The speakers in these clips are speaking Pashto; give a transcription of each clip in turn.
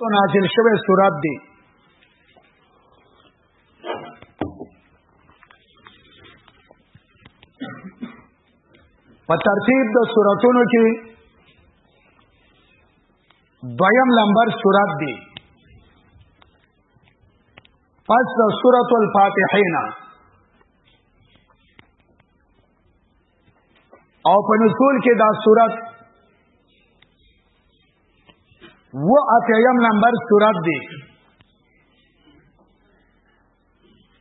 تو نازل شوه سورات دی په ترتیب د سوراتونو کې دویم لمبر سورات دی پس د سورۃ الفاتحه نه او په نزول کې دا صورت و اتیم نمبر صورت دی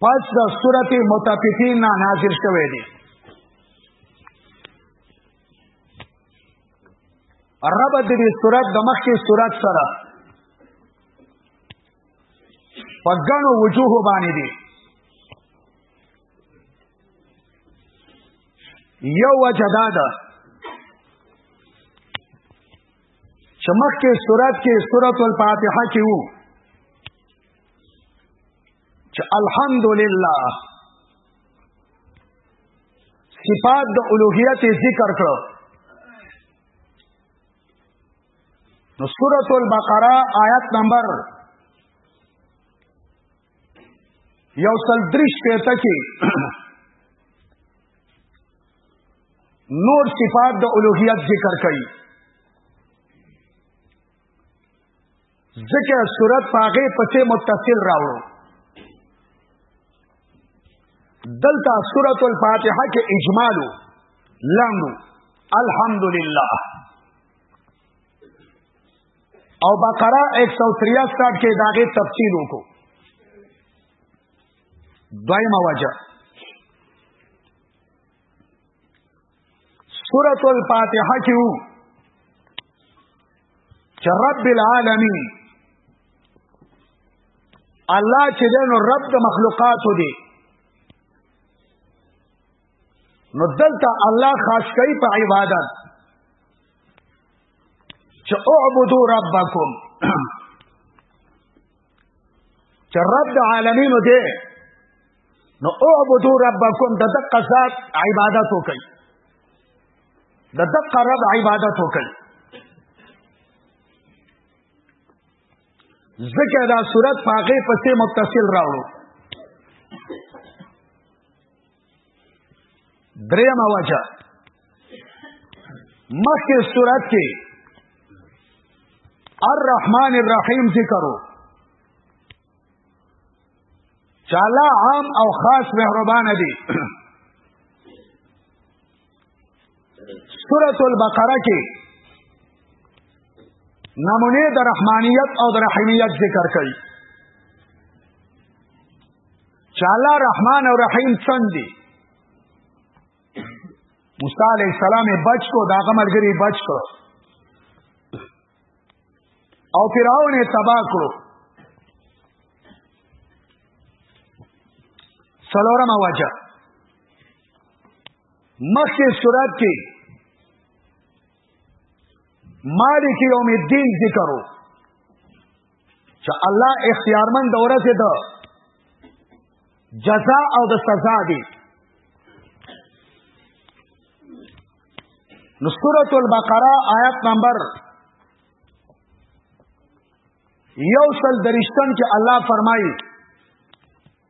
پس دا صورت متفقین نا نازل شوه دی رب دې صورت د مخکې صورت سره په ګڼو وجوه باندې دی یو وجه دا ده چې مخکې سورات کې سورۃ الفاتحه کې وو چې الحمدلله صفات د الوهیت ذکر کړو نو سورۃ البقره آیت نمبر یو سل دریش پیتا کی نور صفات د الوهیت ذکر کړي ذکر صورت پاغه پسې متصل راوړو دلته سورۃ الفاتحه کې اجمال لامو الحمدلله او بقره 163 کې داغه تفصیل وکړو دویمه وجه سورۃ الفاتحه کې وو چې رب العالمین الله چې دنو رب د مخلوقات دی نو دلته الله خاص کوي په عبادت چې اعبدو ربکم چې رب د عالمینو دی نو اعبدو ربکم د دقه ذات عبادت وکړي د دقه رب عبادت وکړي ذکر دا صورت پاغه پسې متصل راوړو دریم وجه مخی صورت کې الرحمن الرحیم ذکرو چالا عام او خاص مهربان دي سورۃ البقره کې نمونه د رحمانیت او د رحیمیت ذکر کړي چې الله رحمان او رحیم څنګه دي موسی علی السلام بچ کو دا غمرګری بچ کړو او فرعون یې تباہ کړو څلورمه وجه مخکې صورت کې مالک یوم الدین ذکر وو چې الله اختیارمن دوره ته ده جزاء او د سزا دی نو سورۃ البقره آیت نمبر یو سل درشتن کې الله فرمایي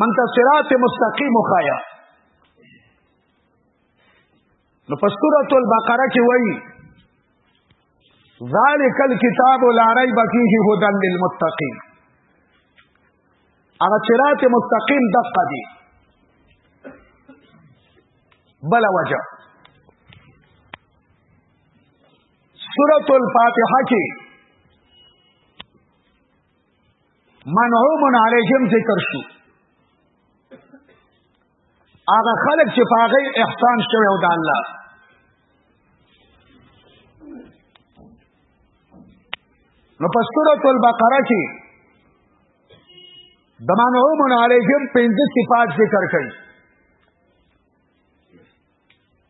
من ته صراط مستقیم خایا نو په سورۃ البقره کې وایي ذالک الكتاب لا ریب فیه هدى للمتقین هغه صراط مستقیم دقه دی بل وجه سورۃ الفاتحه کې منعوم علیهم ذکر شو هغه خلق چې پاغه احسان شوی او د الله نو په سورۃ البقره کې د منعوم علیهم پنځه صفات ذکر کړي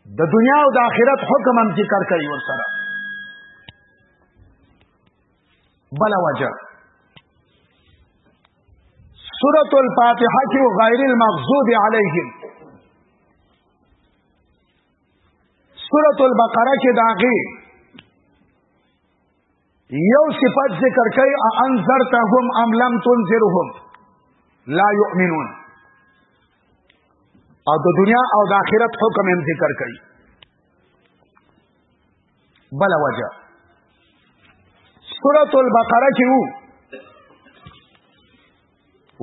د دنیا او د آخرت حکم هم ذکر کوي ورسره بل وجه سورۃ الفاتحه کې غیر المغضوب علیهم سورۃ البقره کې داغي یو صفت ذکر کوي انذرتهم ام لم تنذرهم لا یؤمنون او د دنیا او د آخرت حکم هم ذکر کوي بل وجه سورۃ البقره کې وو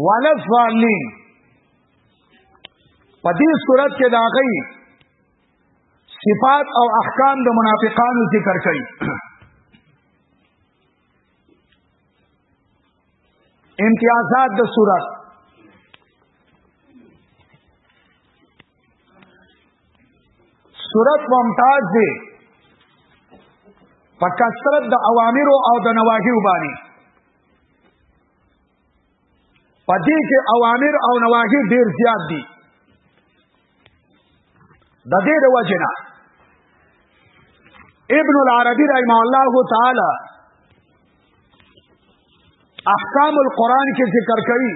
ولذالین په دې سورۃ کې دا غي صفات او احکام د منافقانو ذکر کړي امتیازات د صورت صورت ممتاز دی په کثرت د اوامر او د نواهی باندې په دې کې اوامر او نواهی ډیر زیات دي د دې د وجنه ابن العربی رحمه الله تعالی احکام القرآن کې ذکر کوي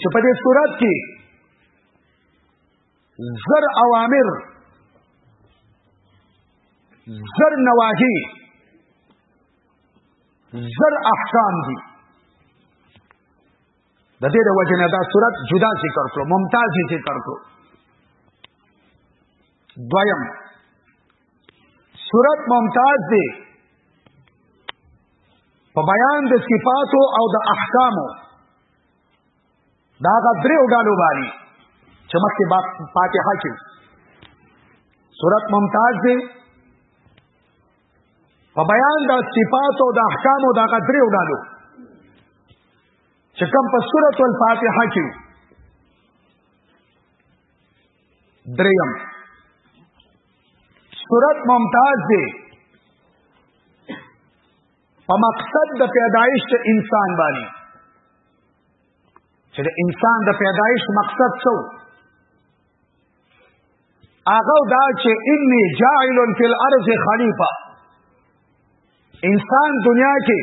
چې په دې صورت کې زر اوامر زر نواهی زر احکام دي د دې د وجه نه دا صورت جدا ذکر کړو ممتاز ذکر کړو دویم صورت ممتاز دی په بیان د صفاتو او د احکامو دا غا دریو ډالو باندې چې مخکې با فاتحه کې سورت ممتاز دی په بیان د صفات او د احکام او د غا دریو ډالو چې کوم په سورت الفاتحه کې دریم سورت ممتاز دی په مقصد د پیدایش د انسان باندې چې د انسان د پیدایش مقصد څه هغه دا چې انی جاعل فی الارض خلیفہ انسان دنیا کې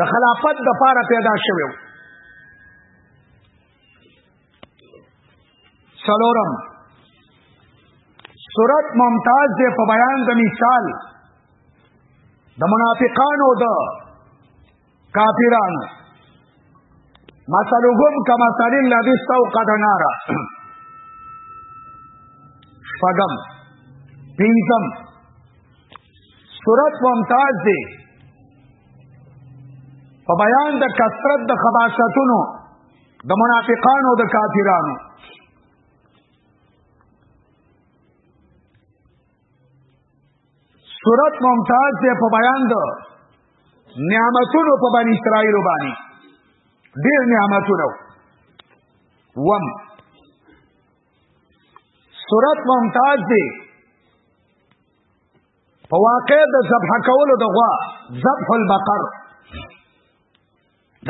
د خلافت د پاره پیدا شوی سلورم صورت ممتاز دی په بیان د مثال د منافقانو د کافرانو مثلهم کما مثل الذي استوقد نارا فغم پینځم صورت ممتاز دی په بیان د کثرت د خباستونو د منافقانو د کافرانو صورت ممتاز دی په بیان د نعمتونو په بنی اسرائیل باندې ډیر نعمتونو وم صورت ممتاز دی په واقع د ذبح کولو د غوا ذبح البقر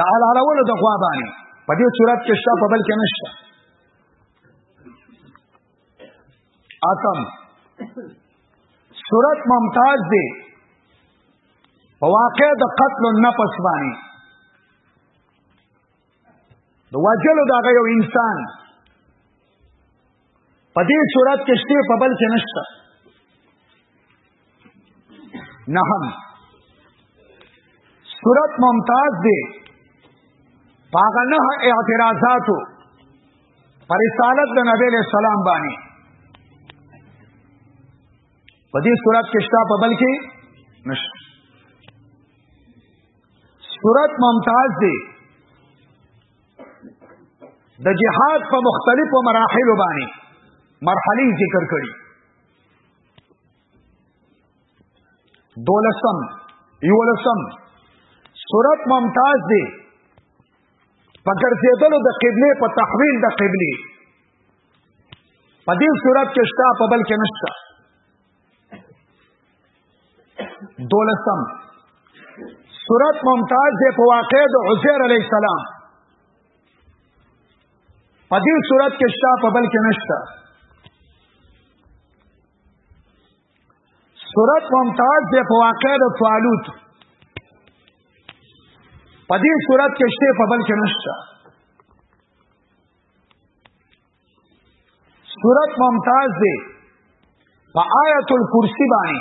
د حلالولو د غوا باندې په دې صورت کې شته په بل کې نشته اتم صورت ممتاز دی په واقع د قتل النفس باندې د واجلو دا یو انسان په دې صورت کې شته په بل کې نشته نه هم صورت ممتاز دی پاغه نه اعتراضاتو پر رسالت د نبی له سلام باندې په دې صورت کې شته په بل کې نشته صورت ممتاز دی د جهاد په مختلفو مراحل باندې مرحلې ذکر کړي دولسم یولسم صورت ممتاز دی په ګرځېدلو د قبله په تحویل د قبله په دې صورت کې شته په بل کې نشته دولسم سورت ممتاز دی په واقع د عزیر علی السلام په دې سورت کې شته په بل کې نشته سورت ممتاز دی په واقع د طالوت په دې صورت کې شته په بل کې نشته صورت ممتاز دی په آیت الکرسی باندې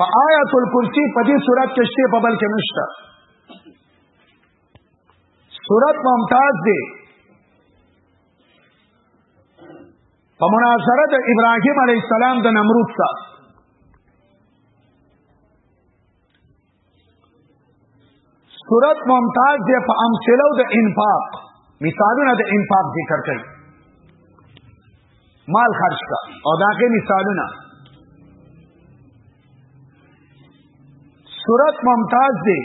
په آیت الکرسی په دې صورت کې شته په بل کې نشته صورت ممتاز دی په مناظره د ابراهیم علی السلام د نمرود سره صورت ممتاز دی په امثله د انفاق مثالونه د انفاق ذکر کوي مال خرج کا او داغه مثالونه صورت ممتاز دی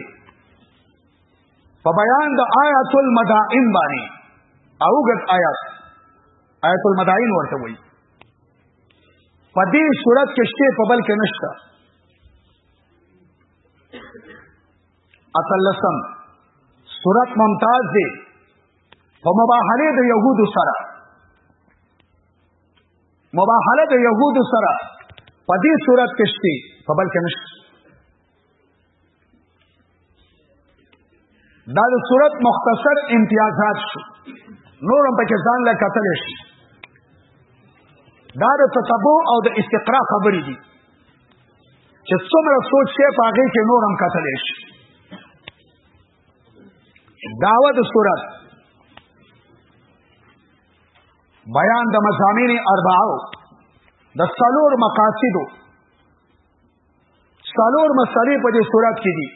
په بیان د آیات المدائن باندې اوګت آیات آیات المدائن ورته وایي په دې صورت کې شته په بل کې نشته اتلسم صورت ممتاز دی په مباهله د يهودو سره مباهله د يهودو سره په دې صورت کې شته په بل کې نشته دا د صورت مختصر امتیازات شو نور هم پکې ځان له قتل شي دا د تتبع او د استقرا خبرې دي چې څومره سوچ شي په هغه کې نور هم قتل شي داوه د صورت بیان د مزامین اربعو د څلور مقاصدو څلور مسالې په دې صورت کې دي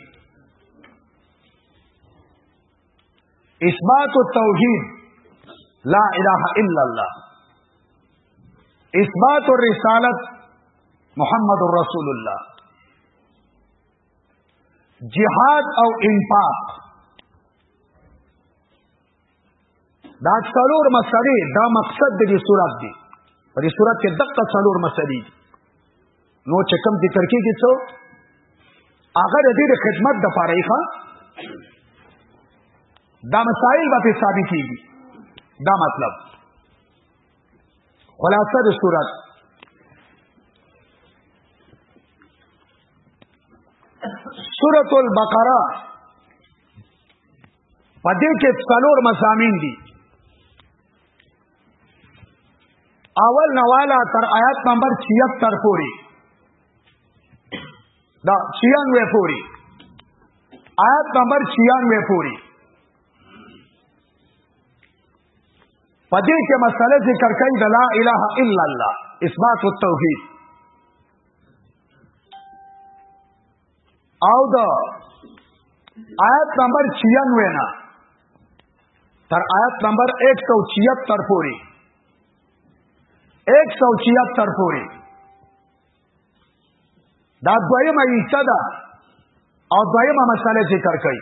اثبات التوحید لا اله الا الله اثبات الرسالت محمد رسول الله جهاد او انفاق دا څلور مسلې دا مقصد د دې صورت دی په دې صورت کې دقه څلور مسلې دي نو چې کوم ذکر کېږي څو هغه د دې خدمت د پاره ښه دا مسائل به په ثابت کېږي دا مطلب خلاصه د صورت سورۃ البقرہ په دې کې څلور مزامین دي اول نوالا تر آیات نمبر 76 پورې دا 96 پورې آیات نمبر 96 پورې پدې کې مسله ذکر کوي د لا اله الا الله اثبات التوحید او دا آیت نمبر 96 نه تر آیت نمبر 176 پورې 176 پورې دا دویمه ایسته ده او دویمه مسله ذکر کړي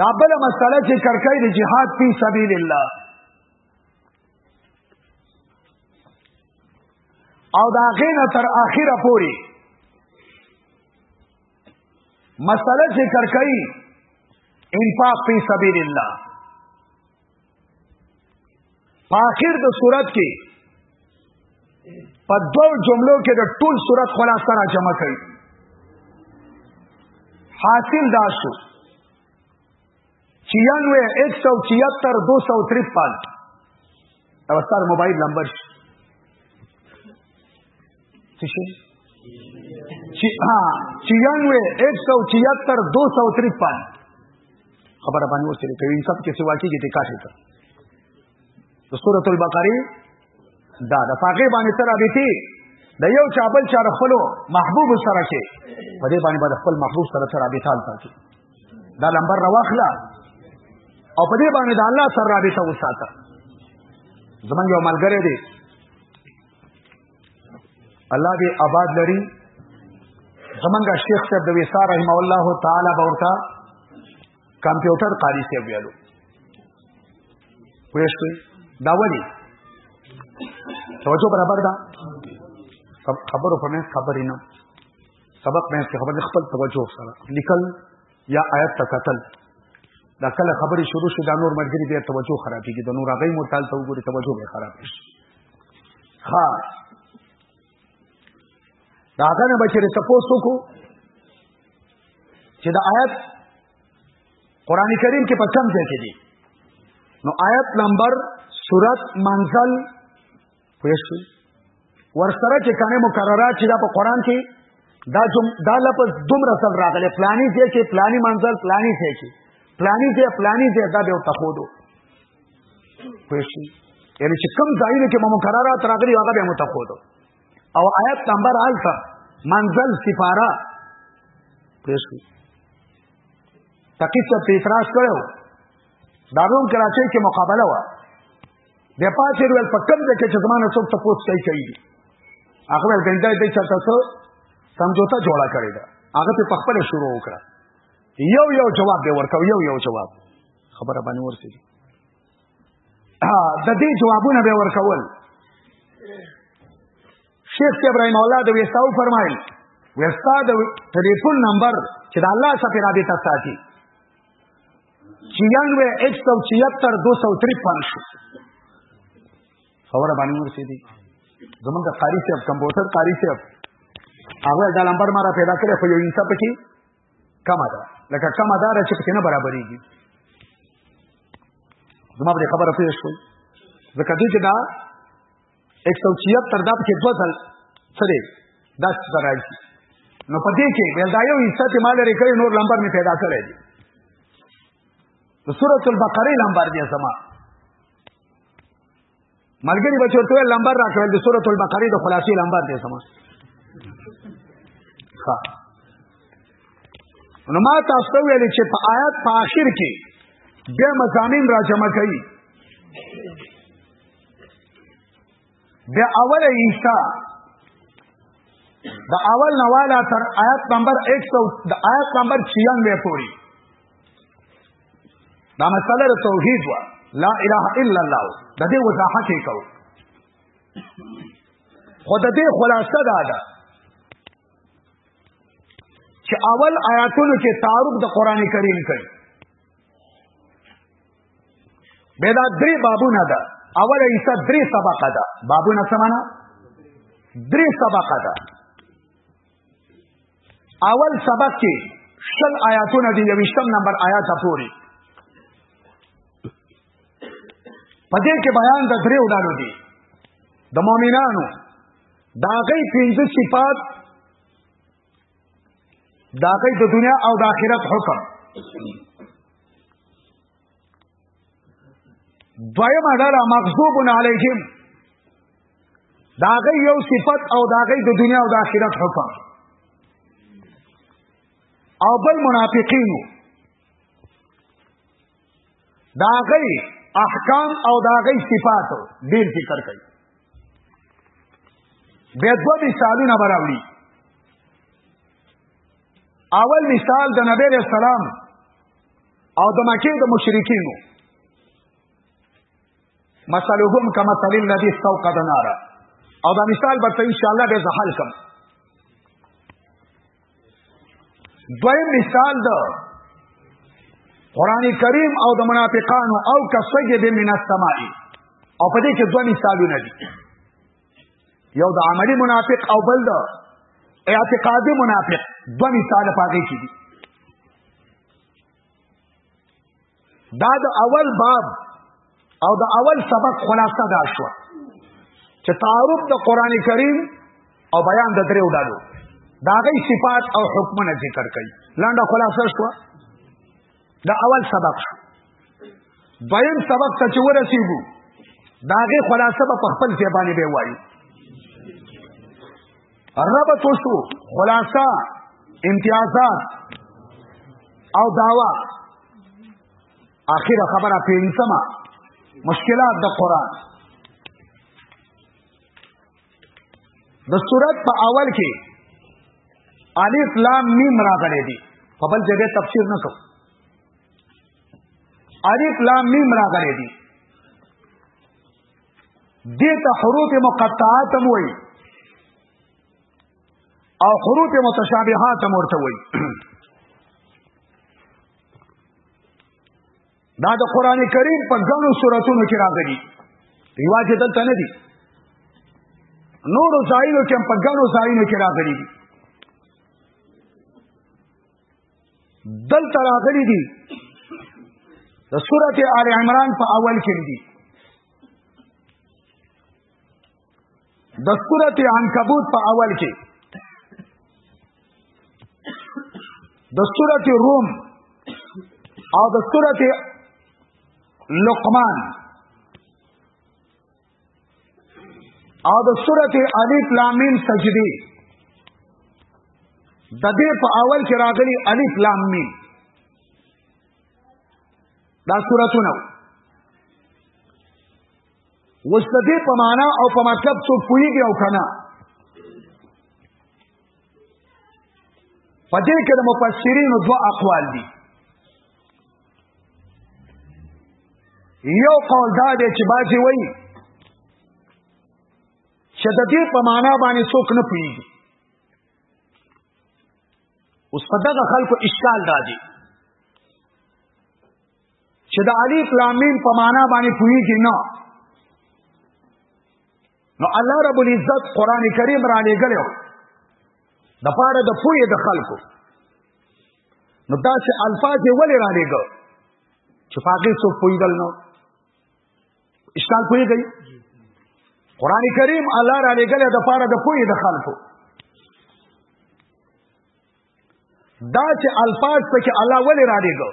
دا بل مسله چې کرکای د جهاد په سبیل الله او دا غینه تر اخره پوری مسله چې کرکای انفاق په سبیل الله په اخر د صورت کې په دوو جملو کې د ټول صورت خلاصه را جمع کړي حاصل دا شو چیانوے ایک سو چیہتر دو سو ترپن اوستار موبائل نمبر څه شي چې ها چې یانوې 176 253 خبره باندې ورسره کوي سب کې سوا کې دې کاټه ته د سورۃ البقره دا د فقې باندې تر ابيتي د یو چا بل چا خپل محبوب سره کې په دې باندې باندې خپل محبوب سره تر ابيتي حال پاتې دا لمبر رواخلا او په دې باندې د الله سره رابطه وساته زمونږ یو ملګری دی الله دې آباد لري زمونږ شیخ صاحب د ویسا رحم الله تعالی باورتا کمپیوټر قاری سی ویلو وښوی دا ولی توجه برابر ده خبرو په منځ خبرې نه سبق منځ کې خبرې خپل توجه سره لیکل یا آیت ته قتل دا کله خبرې شروع شي دا نور مرګري بیا توجه خرابېږي د نور هغه مورتال ته وګوري توجه به خراب شي ها دا غنه بچره سپوس وکړو چې دا آیت قران کریم کې په کوم ځای کې دي نو آیت نمبر سورت منزل پوښتنه ورسره چې کانه مکررات چې دا په قران کې دا جم دا لفظ دومره سر راغلی پلانی ځای کې پلانی منزل پلانی ځای کې پلانی ځای پلانی ځای دا به تخودو پوه شئ یعنی چې کوم ځایونه کې به مقررات راغلي هغه به متقودو او آیت نمبر آلته منزل سفاره پوه شئ تقیب صاحب په اعتراض کړو دا روم کراچۍ کې مقابله وه بیا پاتې ویل په کوم ځای کې چې زمانه څوک ته پوسټ کوي کوي هغه ویل ګنده دې چاته څه سمجوتا جوړه کړې ده هغه په خپل شروع وکړه یو یو جواب به ورکاو یو یو جواب خبره باندې ورسېږي د دې جوابونه به ورکول شیخ ابراهیم الله د ویساو فرمایل ویسا د ټلیفون نمبر چې د الله سره رابطه ساتي 96 176 253 خبره باندې ورسېږي زمونږ قاری صاحب کمپیوټر قاری صاحب هغه دا نمبر ما را پیدا کړی خو یو انسان پکې کما ده لکه کما ده چې پکې نه برابرېږي زما به خبره پیښ شوي ځکه دې کې دا 176 تر دا پکې دوه ځل سره دا څه راځي نو په دې کې ول دا یو حصہ ته مال لري کوي نور لمبر می پیدا کړی دی د سورۃ البقره لمبر دی سما ملګری به چورته ویل لمبر راکړل د سورۃ البقره د خلاصې لمبر دی سما ها نو ما تاسو ویل چې په آیات په آخر کې بیا مزامین را جمع کړي بیا اول عیسی د اول نواله تر آیات نمبر 100 د آیات نمبر 96 پورې دا مسله د توحید وا لا اله الا الله د دې وضاحت وکاو خود دې خلاصه دا ده چې اول آیاتونو کې تعارف د قران کریم کوي به دا درې بابونه ده اول ایسا درې سبقه ده بابونه سمانا درې سبقه ده اول سبق کې شل آیاتونه دی یوشتم نمبر آیات پوری پدې کې بیان د دریو ډالو دی د مؤمنانو دا غي پنځه صفات دا غي د دنیا او د آخرت حکم دویم ډله مغضوب علیهم دا غي یو صفت او دا غي د دنیا او د آخرت حکم او بل منافقین دا غي احکام او دا غي صفات ډیر ذکر کوي بیا دوه مثالونه براوړي اول مثال د نبی علیہ السلام او د مکه د مشرکینو مثلهم کما مثل الذي استوقد نارا او دا مثال به ان شاء الله به زحل کم دویم مثال د قران کریم او د منافقانو او کسجد من السماء او په دې کې دوه مثالونه دي یو د عملی منافق او بل د اعتقادي منافق دوه مثال پاتې شي دا د اول باب او د اول سبق خلاصه دا شو چې تعارف د قران کریم او بیان د دریو ډالو دا غي صفات او حکمونه ذکر کړي لنډه خلاصه شو دا اول سبق شو دویم سبق ته چې ورسېږو د هغې خلاصه به په خپل ځای باندې به وایو ربط وشو خلاصه امتیازات او دعوا آخره خبره پنځمه مشکلات د قران د صورت په اول کې الف لام میم راغلي دي په بل ځای تفسیر نه کوم الف لام میم راغلي دي دې ته حروف مقطعات هم وایي او حروف متشابهات هم ورته وایي دا د قران کریم په ګڼو سوراتونو کې راغلي ریواج دلته نه دي نورو ځایونو کې په ګڼو ځایونو کې راغلي دي دلته راغلي دي د سورته آل عمران په اول کې دي د سورت عنکبوت په اول کې د سورت روم او د سورت لقمان او د سورت الف لام میم سجدی د دې په اول کې راغلي الف لام میم دا سورتونه اوس د دې په معنا او په مطلب څوک پوهېږي او که نه په دې کې د مفسرینو دوه اقوال دي یو قول دا دی چې بعضې وایي چې د دې په معنا باندې څوک نه پوهېږي اوس په دغه خلکو اشکال راځي چې د الف لام میم په معنا باندې پوهیږي نه نو الله رب العزت قران کریم را لګلو د پاره د پوهې د خلکو نو دا چې الفاظ یې ولې را لګو چې پاګې څو پوهیدل نو اشکال پوهیږي قران کریم الله را لګلې د پاره د پوهې د خلکو دا چې الفاظ پکې الله ولې را لېږو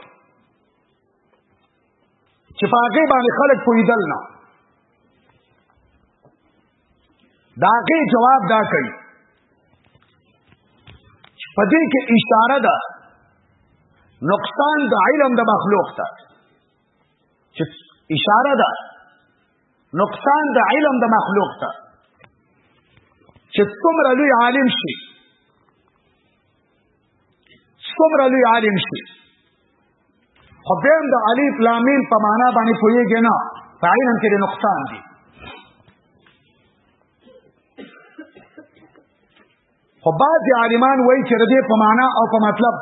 چې په هغې باندې خلک پوهېدل نه د هغې جواب دا کوي چې په دې کې اشاره ده نقصان د علم د مخلوق ته چې اشاره ده نقصان د علم د مخلوق ته چې څومره لوی عالم شي څومره لوی عالم شي خو بیا هم د الف لام میم په معنا باندې پوهېږي نه په علم کې د نقصان دي خو بعضې عالمان وایي چې د دې په معنا او په مطلب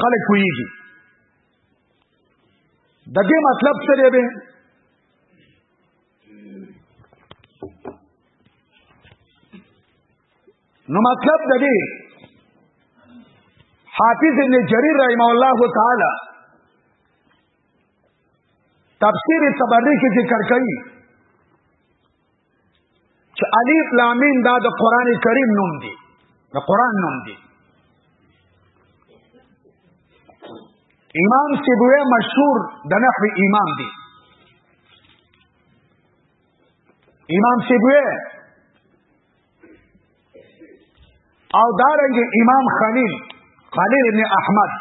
خلک پوهېږي د دې مطلب څه دی به نو مطلب د دې حافظ ابن جریر رحم الله تعالی تفسیر تبری کې ذکر کړي چې الف لام میم دا د قران کریم نوم دی د قران نوم دی امام سیبوی مشهور د نحو امام دی امام سیبوی او دارنګ امام خلیل خلیل ابن احمد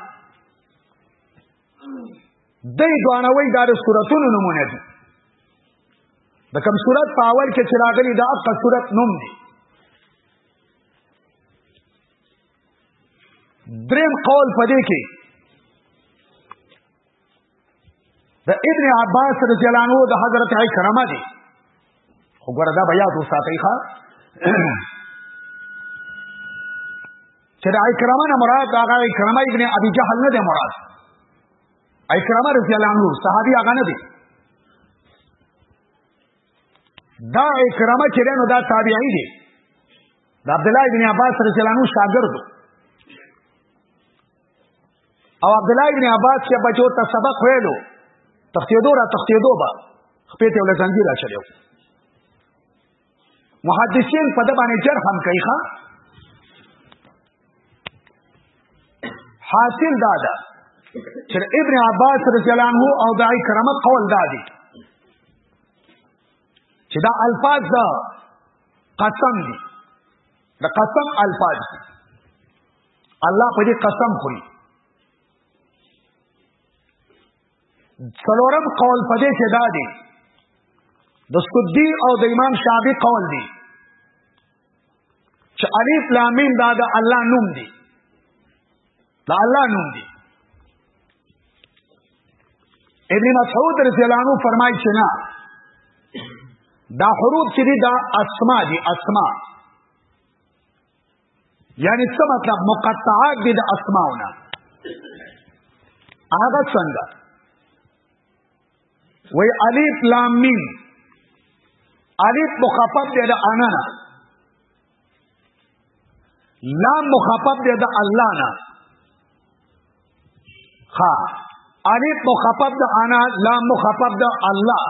دی دوانوي دا د صورتونو نمونه دي د کوم صورت په اول کې چې راغلي دا اقا صورت نوم دی دریم قول په دې کې د ابن عباس رضی الله عنه د حضرت عکرمه دی خو ګوره دا بیا دوه ساتي ښا چې د اکرمه نه مراد هغه اکرمه ابن ابي جهل نه دی مراد اکرمه رضی الله عنه صحابي هغه نه دی دا اکرمه چې نو دا تابعی دی د عبد الله ابن عباس رضی الله عنه شاګرد او عبد الله ابن عباس چې بچو ته سبق ویلو تختیدو را تختیدو با خپې ته ولزنګی را چلیو محدثین په د باندې جرح هم کوي ښا حاصل دا ده چې ابن عباس رضی الله عنه او د کرامه قول دا دي چې دا الفاظ دا قسم دي د قسم الفاظ دي الله په دې قسم خوري څلورم قول په دې کې دا دی د سدی او د امام شافعي قول دی چې الف لام میم دا د الله نوم دی دا الله نوم دی ابن مسعود رضی الله عنه فرمایي چې نه دا حروف چې دي دا اسماء دي اسماء یعنی څه مطلب مقطعات دي د اسماونه هغه څنګه وای الف لام میم الف مخفف دی د انا نه لام مخفف دی د الله نه ها الف مخفف د انا لام مخفف د الله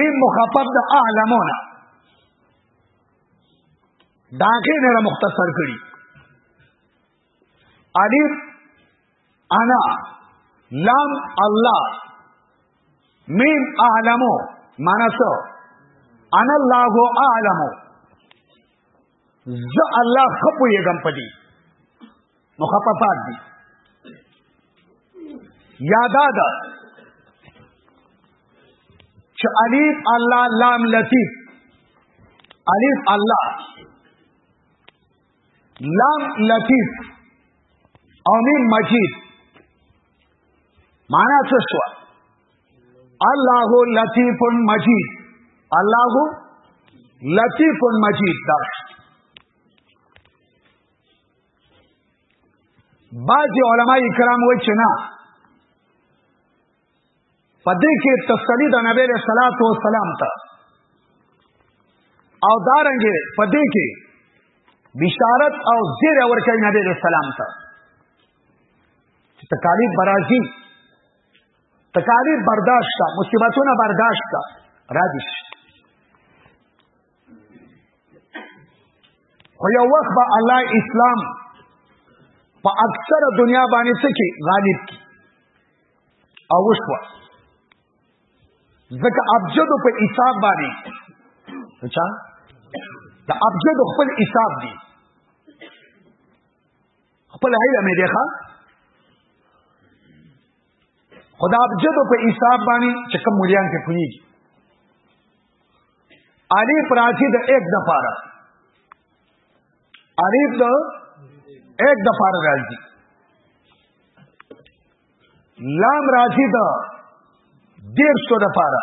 میم مخفف د اعلمونه دا کې ډېر مختصر کړي الف انا لام الله میم اعلمو معنا څه انا الله اعلمو ز الله خپو یې غم پدی مخففات دي یادا ده چې الف الله لام لطیف الف الله لام لطیف او میم مجید معنا څه شو الله لطیف مجید الله لطیف مجید دا بعضی علما کرام وایي چې نه په دې کې تسلی د نبی له صلوات و سلام ته او دارنګې په دې کې بشارت او زیر ورکړي نبی له سلام ته چې تکالیف برازي تکالیف برداشت مصیبتونه برداشت را دي خو یو وخت به الله اسلام په اکثر دنیا باندې څه کې غالب کی او وشوه ځکه ابجد په حساب باندې اچھا د ابجد خپل حساب دی خپل هیله مې دی ښا خدا ابجد په حساب باندې چې کوم مليان کې پويږي الف راځي د 1 د پاره الف د 1 د پاره راځي لام راځي د 150 د پاره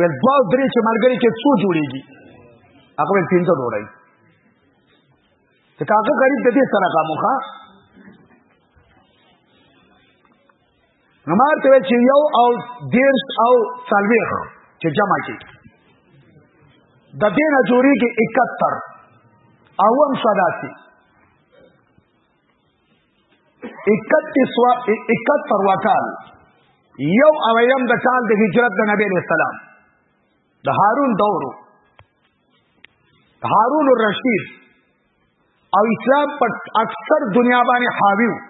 ویل دوا درې چې ملګری کې څو جوړیږي هغه ویل پینځه جوړای ته کاغه غریب د دې سره کا مخه نمار ته ویل چې یو او دیرش او سالویخ چې جمع کی د دې نه جوړیږي 71 اوم صداسی 71 وکال یو اویم د کال د هجرت د نبی علیہ السلام د هارون دورو هارون الرشید او اسلام په اکثر دنیا باندې حاوی وو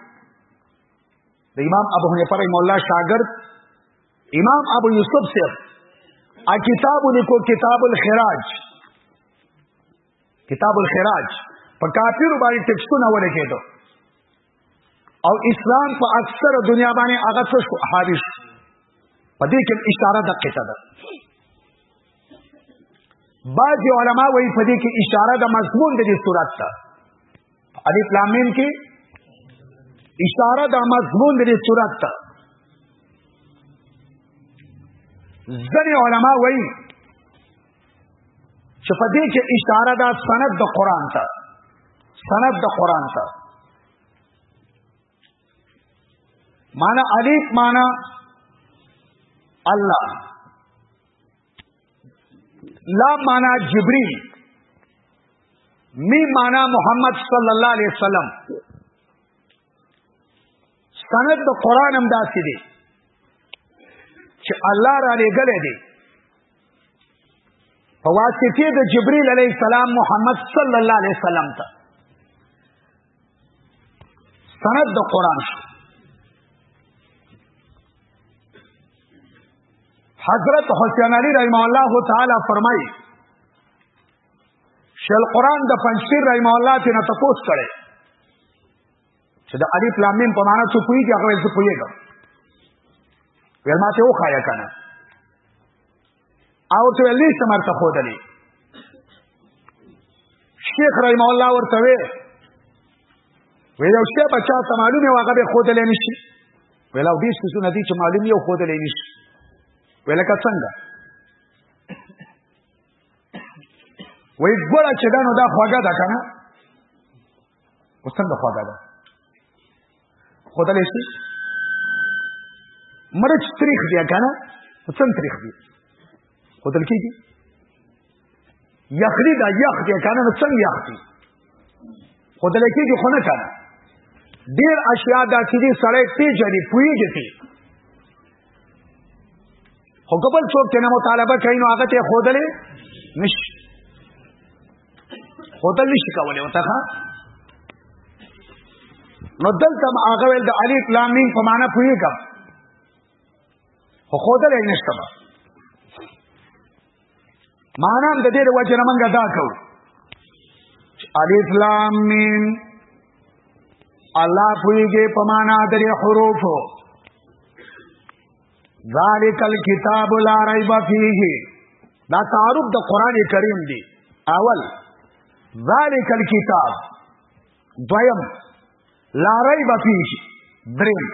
د امام ابو حنیفه رحم الله شاګرد امام ابو یوسف سے ا کتاب لیکو کتاب الخراج کتاب الخراج په کافرو باندې ټکسونه ولګېدو او اسلام په اکثر دنیا باندې هغه څه شو حارش په دې کې اشاره دقیقه ده بعض علما وایي په دې کې اشاره د مضمون د دې صورت ته الف لام میم کې اشاره د مضمون د دې صورت ته ځنې علما وایي چې په دې کې اشاره ده سند د قران ته سند د قران ته معنا الف معنا الله لا معنا جبريل می معنا محمد صلی الله علیه وسلم سند د قران هم داسې دی چې الله را لېږلی دی په واسطه د جبريل عليه السلام محمد صلی الله عليه وسلم ته سند د قران شو حضرت حسین علی رحمه الله تعالی فرمایي شل قران د پنځیر رحم الله ته نه تپوس کړي چې د الف لام میم په معنا څه کوي هغه څه کوي دا ویل ماته و خایا کنه او ته ولې سمرته خودلې شیخ رحم الله ورته وی ویل او شیخ بچا ته معلومه واغه به خودلې نشي ویل او دې څه نه دي چې معلومه یو خودلې نشي ویل کا څنګه وای ګوره چې دا نو دا خوګه ده کنه او څنګه خوګه ده خدای شي مرچ تاریخ دی کنه څنګه تاریخ دی خدای کیږي یخنی دا یخ دی کنه نو څنګه یخ دی خدای کیږي خو نه کنه ډیر اشیاء دا چې دي سړی پیژني پوهیږي خو قبل څوک ته مطالبه کوي نو هغه ته خودلې نشي خودل نشي کولای وته نو دلته هغه ول د الف لام میم په معنا پوهیږم خو خودلې نشته معنا د دې د وجه نه موږ دا کوو الف لام میم الله پویږي په معنا د حروف ذالک الكتاب لا ریب فیه دا تعارف د قران کریم دی اول ذالک الكتاب دویم لا ریب فیه دریم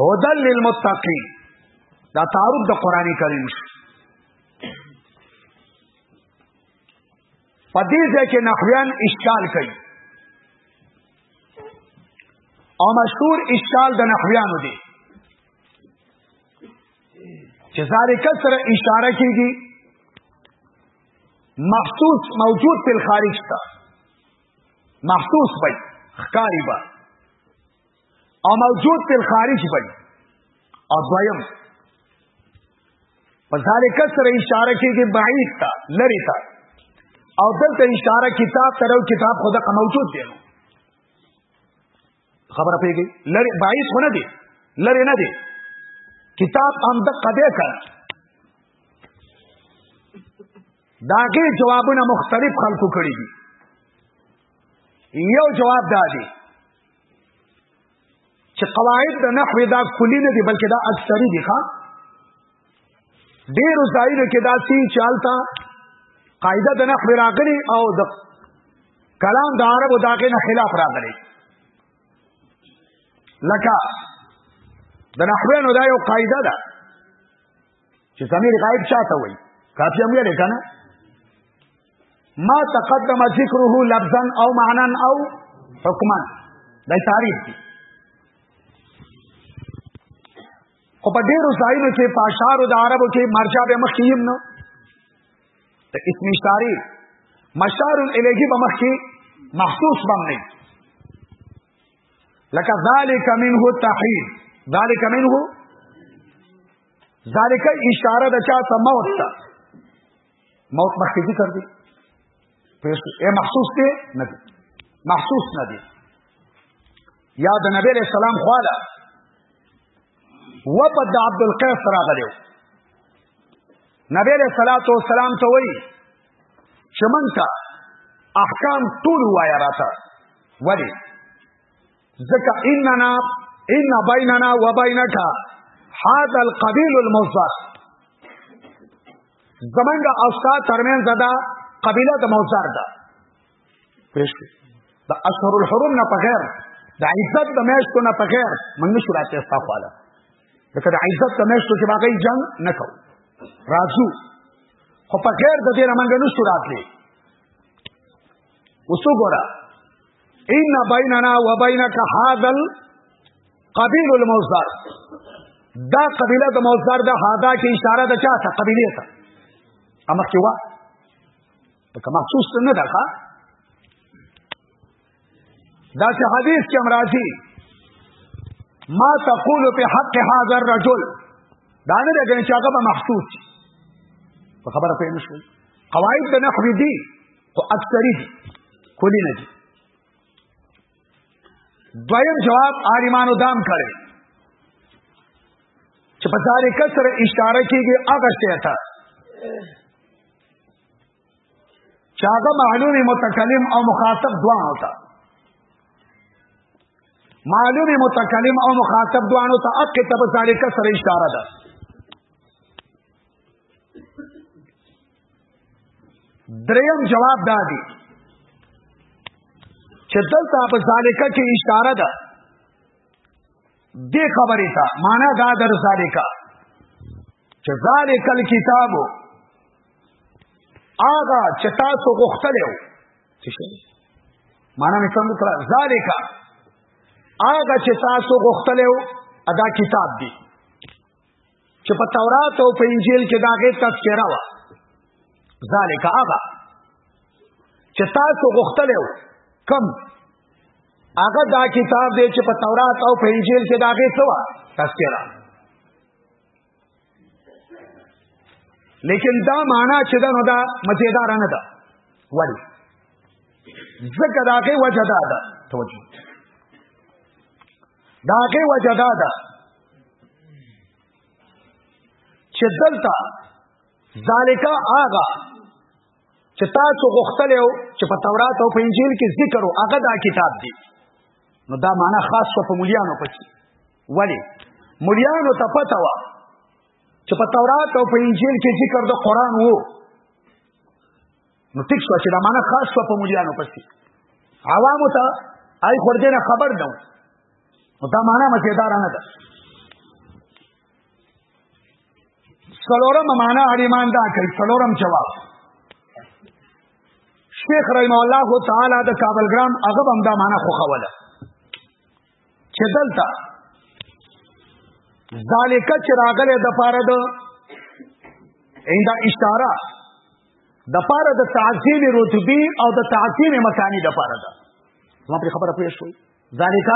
هدل للمتقین دا تعارف د قران کریم شو په دې ځای کې نحویان اشکال کوي او مشهور اشکال د نحویانو دی چې ذالک سره اشاره کیږي مخصوص موجود په خارج تا محسوس بای خکاری با او موجود تل خارج بای او دویم په ذالک سره اشاره کېږي بعید تا لری تا او دلته اشاره کتاب تر او کتاب خدا کا موجود دی خبره پیږي لری بعید خو نه دی لری نه دی کتاب هم د قده کړ داغه جوابونه مختلف خلکو کړی دي یو جواب دا دی چې قواعد د نحو دا کلی نه دي بلکې دا اکثری دي ښا ډیر ځایونه کې دا سین چالتا قاعده د نحو راغلي او د کلام د عربو داغه نه خلاف راغلي لکه د نحوینو دا یو قاعده ده چې ضمیر غائب چاته وای کافی هم ویل کنه ما تقدم ذکره لفظا او معنا او حکما دا تعریف دی خو په ډیرو ځایونو کې په اشعارو د عربو کې مرجع به مخکې هم نو ته اسم اشاره مشار الیه به مخکې محسوس باندې لکه ذالک منه تحید ذالک منه ذالک اشاره د چا ته موت ته موت مخکې ذکر دی پس اے محسوس دی نه دی محسوس نه دی یا د نبی علیہ السلام خواله و په د عبد القیس راغلی نبی علیہ الصلوۃ والسلام ته وایي چې مونږ ته احکام ټول وایا راته ولی ځکه اننا ان بیننا و بینک هذا القبیل الموزر زمنګ او ستا ترمن زدا قبیله د موزر ده پېښ د اشهر الحرم نه په غیر د عزت د میاشتو نه په غیر موږ نشو راته استغفار لکه د عزت په میاشتو کې باقي جنگ نه کو راځو خو په غیر د دې رمنګ نشو راتلی وسو ګورا ان بیننا و بینک هاذل قبیل الموزار دا قبیله د موزار د هاذا کې اشاره ده چاته قبیله ته امر کې وا په کما څوست نه ده دا چې حدیث کې امراضی ما تقول په حق هذا الرجل دا نه ده چې هغه به محسوس شي په خبره پېښ شو قواعد د نحو دي او اکثری دي کلی نه دي دویم جواب عالمانو دام کړي چې په ذالک سره اشاره کیږي هغه شی ته چې هغه معلوم متکلم او مخاطب دوه تا معلوم متکلم او مخاطب دوانو ته اق ته په ذالک سره اشاره ده دریم جواب دادی چې دلته په ذالک کې اشاره ده دې خبرې ته معنا دا در ذالک چې ذالک الکتاب آغا چې تاسو غوښتلو څه شي معنا مې څنګه کړه ذالک آغا چې تاسو غوښتلو ادا کتاب دی چې په تورات او په انجیل کې داغه تذکرہ و ذالک آغا چې تاسو غوښتلو کم هغه دا کتاب دی چې په تورات او په انجیل کې داغه څه و تذکرہ لیکن دا معنا چې دا نو دا مزیدار نه ده ولی ځکه دا کې وجه دا ده توجه دا کې وجه دا ده چې دلته ذالک آغا چې تاسو غوښتل یو چې په تورات او په انجیل کې ذکر او هغه دا کتاب دی نو دا معنا خاص په مليانو پکې ولی مليانو ته پته وا چې په تورات او په انجیل کې ذکر د قران وو نو ټیک شو چې دا معنا خاص شو په مليانو پسې عوامو ته آی خورځې نه خبر نه نو دا معنا مزیدار نه ده څلورم معنا اړیمان دا کوي څلورم جواب شیخ رحم الله تعالی د کابل ګرام هغه هم دا معنا خوښوله چې دلته ذالک چې راغله د پاره د ایندا اشاره د پاره د تعظیم رتبی او د تعظیم مکانی د پاره ده ما په خبره پوه شوي ذالک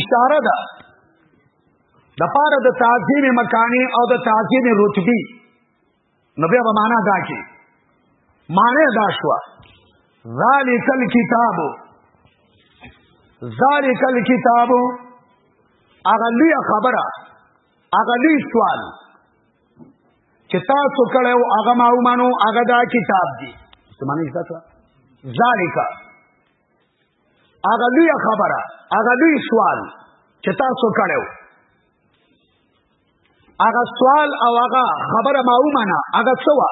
اشاره ده د پاره د تعظیم مکانی او د تعظیم رتبی نو بیا به معنا دا کې معنا دا شو ذالک الكتاب ذالک الكتاب اغلی خبره اغلی سوال چې تاسو کړه او هغه ما ومنو هغه دا کتاب دی څه معنی دا څه ذالک هغه لوی خبره هغه لوی سوال چې تاسو کړو هغه سوال او هغه خبره ما ومنه هغه څه وه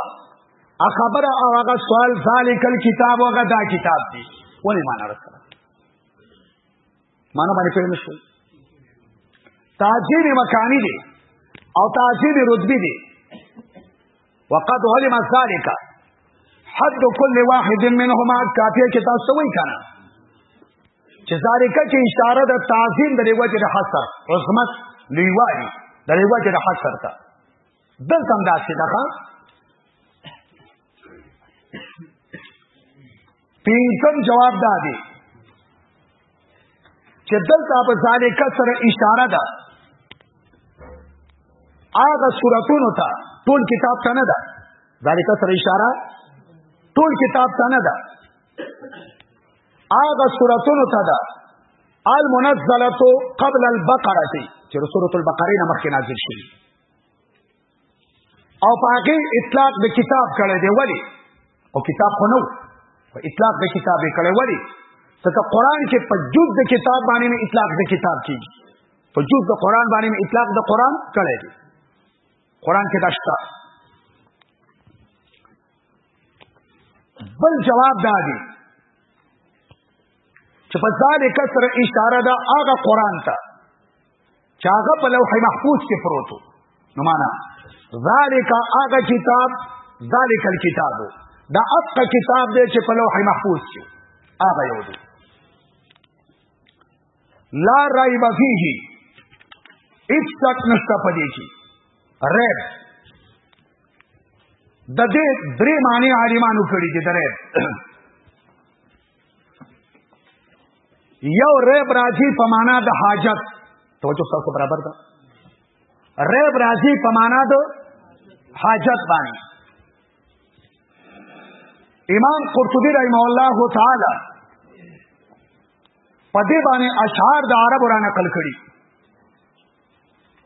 هغه خبره او هغه سوال ذالک الکتاب هغه دا کتاب دی ولې معنا راکړه معنا باندې پوه نشو تعجیل مکانی دی او تعجیل رتبی دی وقد علم ذلك حد كل واحد منهما کافیه کې تاسو وایي کنه چې ذالک کې اشاره د تعظیم د وجه د حصر عظمت لیوالي د وجه د حصر ته دلته هم داسې ده پینځم جواب دا دی چې دلته په ذالک سره اشاره ده هغه سوراتونو ته ټول کتاب ته نه ده ذالک سره اشاره ټول کتاب ته نه ده هغه سوراتونو ته ده المنزله قبل البقره چې سورۃ البقره نه مخکې نازل شوه او په هغه اطلاق د کتاب کړي دی ولی او کتاب خو نو په اطلاق د کتاب کړي ولی ځکه قران کې په جز د کتاب باندې نه اطلاق د کتاب کیږي په جز د قران باندې نه اطلاق د قران کړي دی قران کې داشتا بل جواب دا دی چې په ذالک سره اشاره ده هغه قران ته چې هغه په لوح محفوظ کې پروت وو نو معنا ذالک هغه کتاب ذالک الكتاب دا اقا کتاب دی چې په لوح محفوظ کې هغه یو دی لا رایب فیه هیڅ شک نشته پدې کې ریب د دې درې معنی عالمانو کړی دي درې یو ریب راځي په معنا د حاجت توجه تاسو برابر ده ریب راځي په معنا د حاجت باندې امام قرطبی رحمه الله تعالی په دې باندې اشعار د عربو را نقل کړي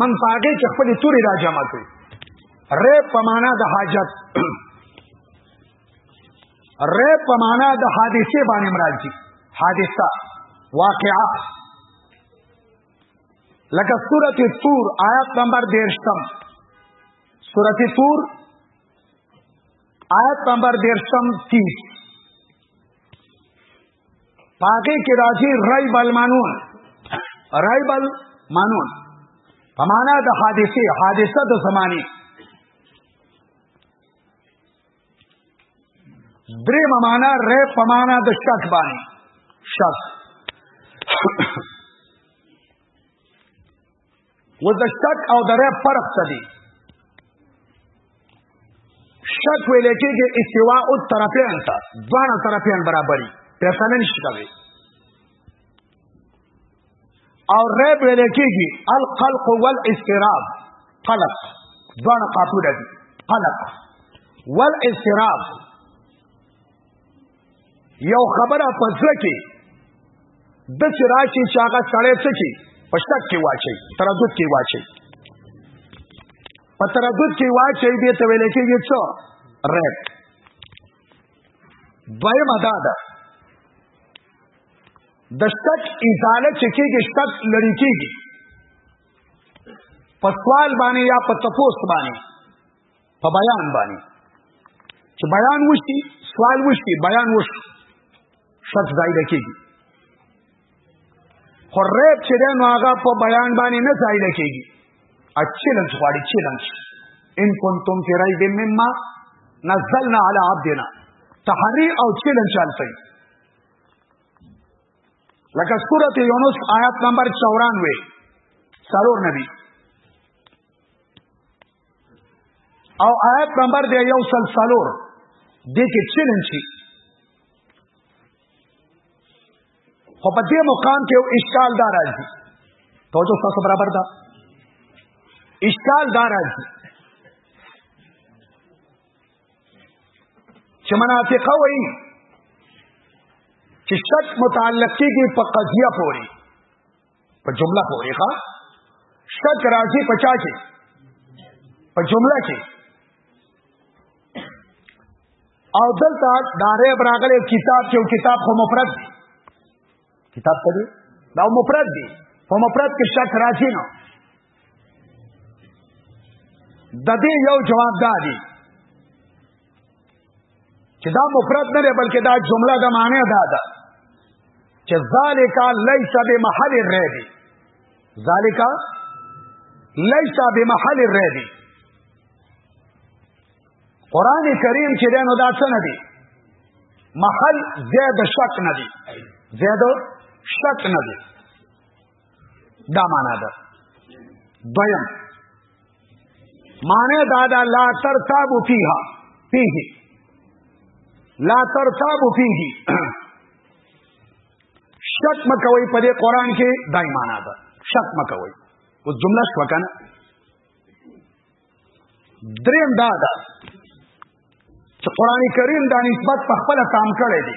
من پاګه چې خپل توري را جمع کړي ریب په معنا د حاجت ریب په معنا د حادثه باندې مراد دي حادثه واقعا لکه سورت تور آیت نمبر دیرشتم سورت تور آیت نمبر دیرشتم تیس پاکه کې راځي ریب المنون ریب المنون په معنا د حادثه حادثه د زمانه درې معنا ری په معنا د شک باندې شک و د شک او د ریب فرق څه دی شک ویل کېږي استوا او طرفین ته دواړه طرفین برابرۍ فیصله نشي کوي او ریب ویل کېږي القلق والاستراب قلق دواړه قاطو دي قلق والاستراب یو خبره پزړه کې د چې راشي چې هغه سړی څه کې په شک کې واچي تردد کې واچي په تردد کې واچي دې ته ویل کېږي څه ریب دویمه دا ده د شک ازاله چې کېږي شک لري کېږي په سوال باندې یا په تپوس باندې په بیان باندې چې بیان وشي سوال وشي بیان وشي شک ځای لکېږي خو ریب چې دی نو هغه په بیان باندې نه ځای لکېږي ا چیلنج غواړي چیلنج ان کنتم فی ریب مما نزلنا علی عبدنا تحری او چیلنج چلته لکه سورت یونس آیات نمبر 94 سرور نبی او آیت نمبر دی یو سل سالور دی کې چلن شي خو په دې مقام کې یو اشکال دار راځي توجه تاسو برابر ده اشکال دار راځي چې منافقه وایي چې شک متعلق کیږي په قضیه پورې په جمله پورې ښا شک راځي په چا کې په جمله کې او دلته دارې براغله کتاب کې او کتاب خو مفرد دی کتاب څه دی دا مفرد دی په مفرد کې شک راځي نو د دې یو جواب دا دی چې دا مفرد نه دی بلکې دا جمله د معنی دا ده چې ذالک لیس بمحل الرد ذالک لیس بمحل الرد قران کریم چې دنو دا څه نه دی محل زید شک نه دی زید شک نه دی دا معنا ده دویم معنی دا دا لا ترتاب فیها فیه لا ترتاب فیه شک مکوي په دې قران کې دای معنا ده شک مکوي اوس جمله شو کنه دریم دا ده چې قران کریم دا نسبت په خپل تام کړی دی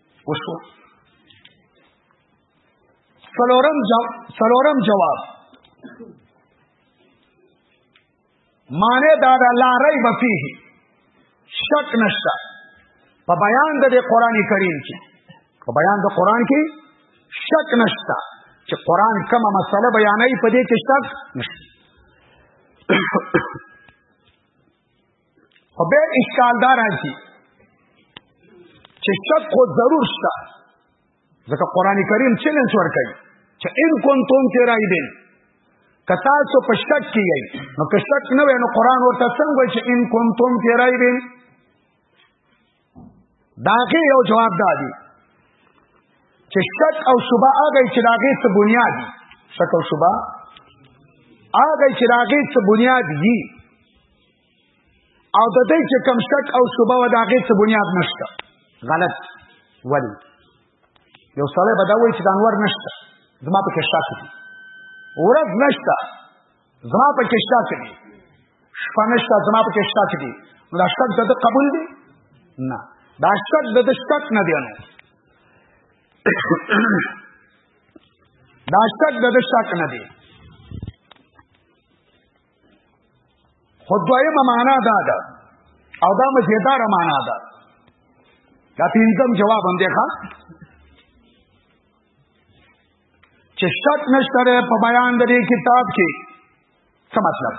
وشو سلورم جواب سلورم جواب معنی دا دا لا ریب فیه شک نشتا په بیان د قرآن کریم کې په بیان د قرآن کې شک نشتا چې قرآن کومه مسله بیانوي په دې کې شک نشته خو به اشکال دا راځي چې شک خو ضرور شته ځکه قران کریم چیلنج ورکړي چې ان کنتم ترایدین کتا سو په شک کې یې نو که شک نه وي نو قران ورته څنګه چې ان کنتم ترایدین داغه یو جواب دادی چې شک او شبا هغه چې داغه څه بنیاد شک او شبا هغه چې داغه څه بنیاد دي او د دې چې کم شک او شبا و داغه څه بنیاد نشته غلط ولی یو سړی بدوي چې د انور نشته زما په کې شک دي ورځ نشته زما په کې شته چې شپه نشته زما په کې شته چې نو دا شک د قبول دی نه دا شک د شک نه دی نو دا شک د شک نه دی خو دویمه معنا دا ده او دا مزیدار معنا ده دا پینځم جواب هم دی ښا چې شک نشته په بیان د دې کتاب کې څه مطلب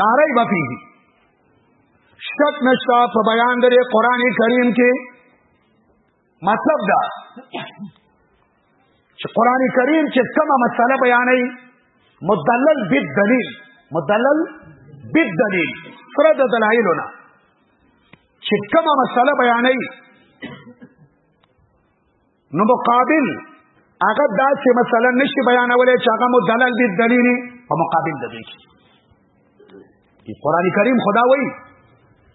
لارې بفي شک نشته په بیان د قران کریم کې مطلب دا چې قران کریم چې کومه مسله بیانې مدلل بالدلیل مدلل بالدلیل سره د دلایلونه چې کومه مسله بیانې نو مقابل هغه دا چې مثلا نشي بیانولای چې هغه مو دلل دي دلیلی په مقابل د دې کې قران کریم خدا وایي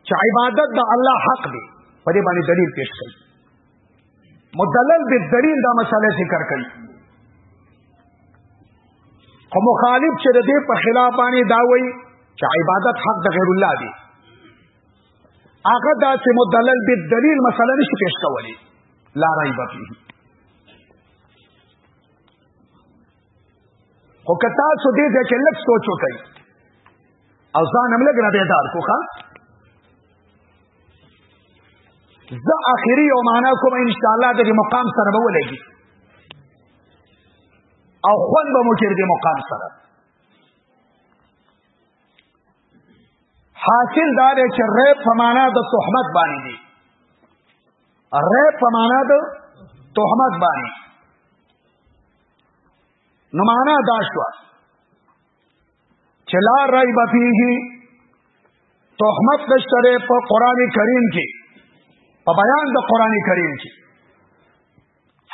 چې عبادت د الله حق دی په دې باندې دلیل پیش کړي مدلل به دلیل دا مسله ذکر کړي خو مخالف چې د دې په خلاف باندې دا وایي چې عبادت حق د غیر الله دی هغه دا چې مدلل به دلیل مسله نشي پیش کولی لا رایب فيه خو که تاسو دې ځای کې لږ سوچ وکړئ او ځان هم لږ را بیدار کړو ښه زه آخري یو معنا کوم انشاءالله د دې مقام سره به ولګي او خوند به مو کې د مقام سره حاصل دا دی چې ریب په معنا د تهمت باندې دی ریب په معنا د تهمت باندې نو معنا دا شو چې لا ریب فيه تهمت نشته په قران کریم کې په بیان د قران کریم کې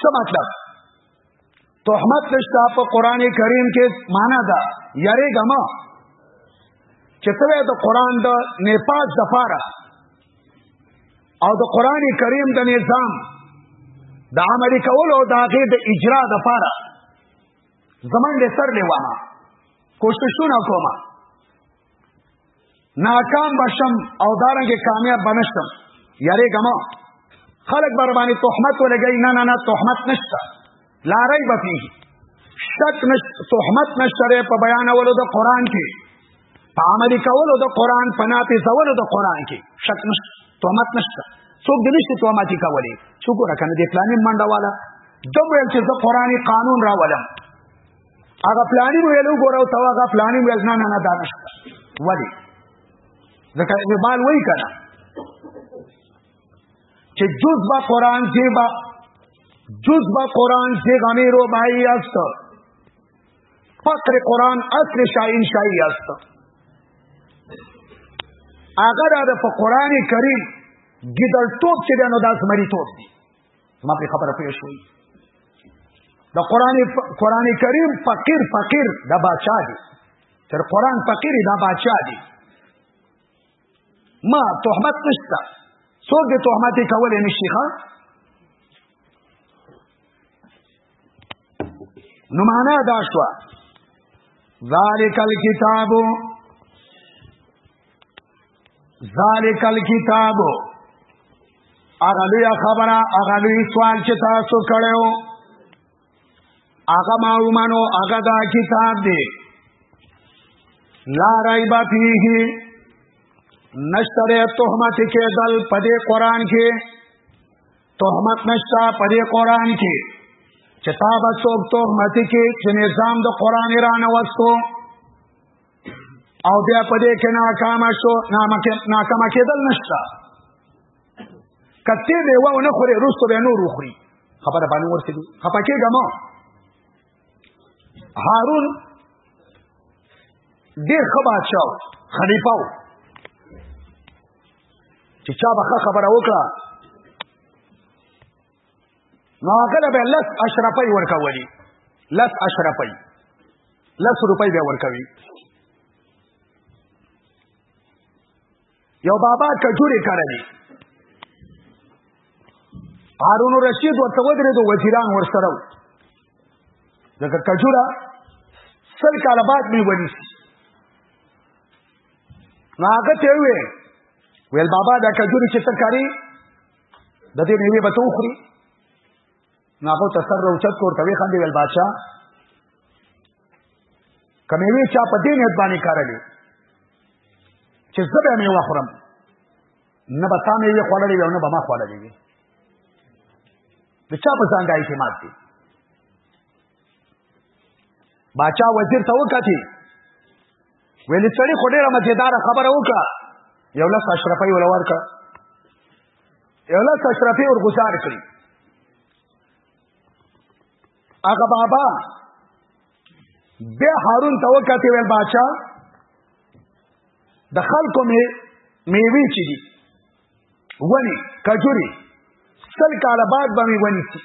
څه مطلب تهمت نشته په قران کریم کې معنا ده یاره ګما چې ته د قران د نیپاز د فاره او د قران کریم د نظام د عملی کولو د هغه د اجرا د فاره زمنګ سر لیوامه کوششونه کومه ناکام بشم او دارنګ کامیاب بنشم یاره ګما خلق بر باندې تهمت ولګی نه نه نه تهمت نشته لارې بفي شک نش تهمت نشره په بیانولو د قران کې په عملي کولو د قران په ناتې زولو د قران کې شک نش تهمت نشته څوک د نشته تهمت کوي څوک راکنه د پلانې منډه والا دومره چې د قرآني قانون راولم هغه پلاني ویل وګورو ته هغه پلاني ویل نه نه نه دا نشته ولی ځکه اقبال وایي کنه چې جز با قرآن کې با جز با قرآن کې غمی رو بھائی است فقر قرآن اصل شاین شای است هغه دا په قرآن کریم ګیدل ټوب چې دا نو داس مری ټوب دی زما په خبره پوه شئ د قران قران کریم فقیر فقیر دا بچا دی تر قران فقیر دا بچا دی ما تهمت نشته څوک د تهمت کولې نشي ښا نو معنا دا شو ذالک الكتاب ذالک الکتاب هغه لوی خبره هغه لوی سوال چې تاسو کړو هغه ما ومنو هغه دا کتاب دی لا رایب فیه نشتره تهمت کې دل پدې قران کې تهمت نشتا پدې قران کې چې تا به څوک تهمت کې چې نظام د قران رانه وستو او بیا په دې کې ناکام شو ناکام کېدل نشته کته دی و نه خوري روستو به نور وخوري خبره باندې ورته دي خپه کېږه ما هارون ډېر ښه بادشاه خلیفه و چې چا به خبره وکړه نو هغه به لس اشرفي ورکولي لس اشرفي لس روپۍ به ورکوي یو بابا کجوري کړلې هارون رشید ورته ودرېدو وزیران ورسره وو ځکه کجوره سل کاله بعد مې ونیسي نو هغه ته وې ویل بابا دا کجوري چې ته کاری د دې میوه به تو خوري نو هغه تسر او چت کور کوي خان دی ول بادشاہ کمه وی چا په دې نه باندې کارلې چې زبې مې وخورم نه به تا مې یې خوړلې او نه به ما خوړلې وي د چا په ځان د اعتماد دی باچا وزیر ته وکړي ویلې سړی خو ډېره مزیداره خبره وکړه یو لس اشرفۍ ولا ورکړه یو لس اشرفۍ ور گزار کړي هغه بابا بیا هارون ته وکړه ویل باچا د خلکو می میوي چي دي ونی کجوري سل کاله بعد به می ونی سي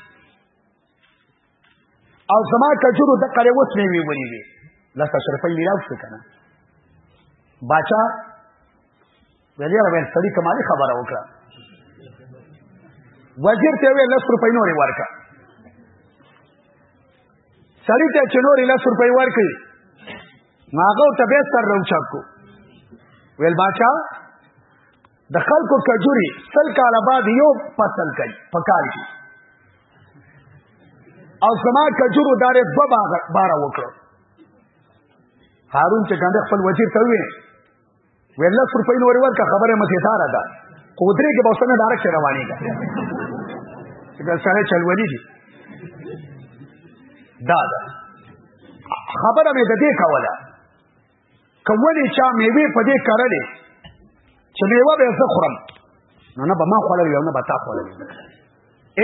او زما کجورو د قره وس می وی ونی وی لس شرفی میراو شو کنه باچا ویلی را ویل سړی کمالی خبره وکړه وزیر ته ویل لس روپی نوری ورکا سړی ته چې نوری لس روپی ورکړي ناغو ته به سر روچک کو ویل باچا د خلکو کجوري سل کال بعد یو فصل کوي په کال کې او زما کجورو دارې دوه باره وکړو هارون چې ګاندې خپل وزیر ته وې ویل لس روپۍ نورې ورکه خبره مخې ساره ده خو درې کې به اوسنه ډارک چې روانې ده چې سره چلولي دي دا ده خبره مې د دې کوله که ولې چا میوې په دې کرلې چې میوه به زه خورم نو نه به ما خوړل وي او نه به تا خوړل وي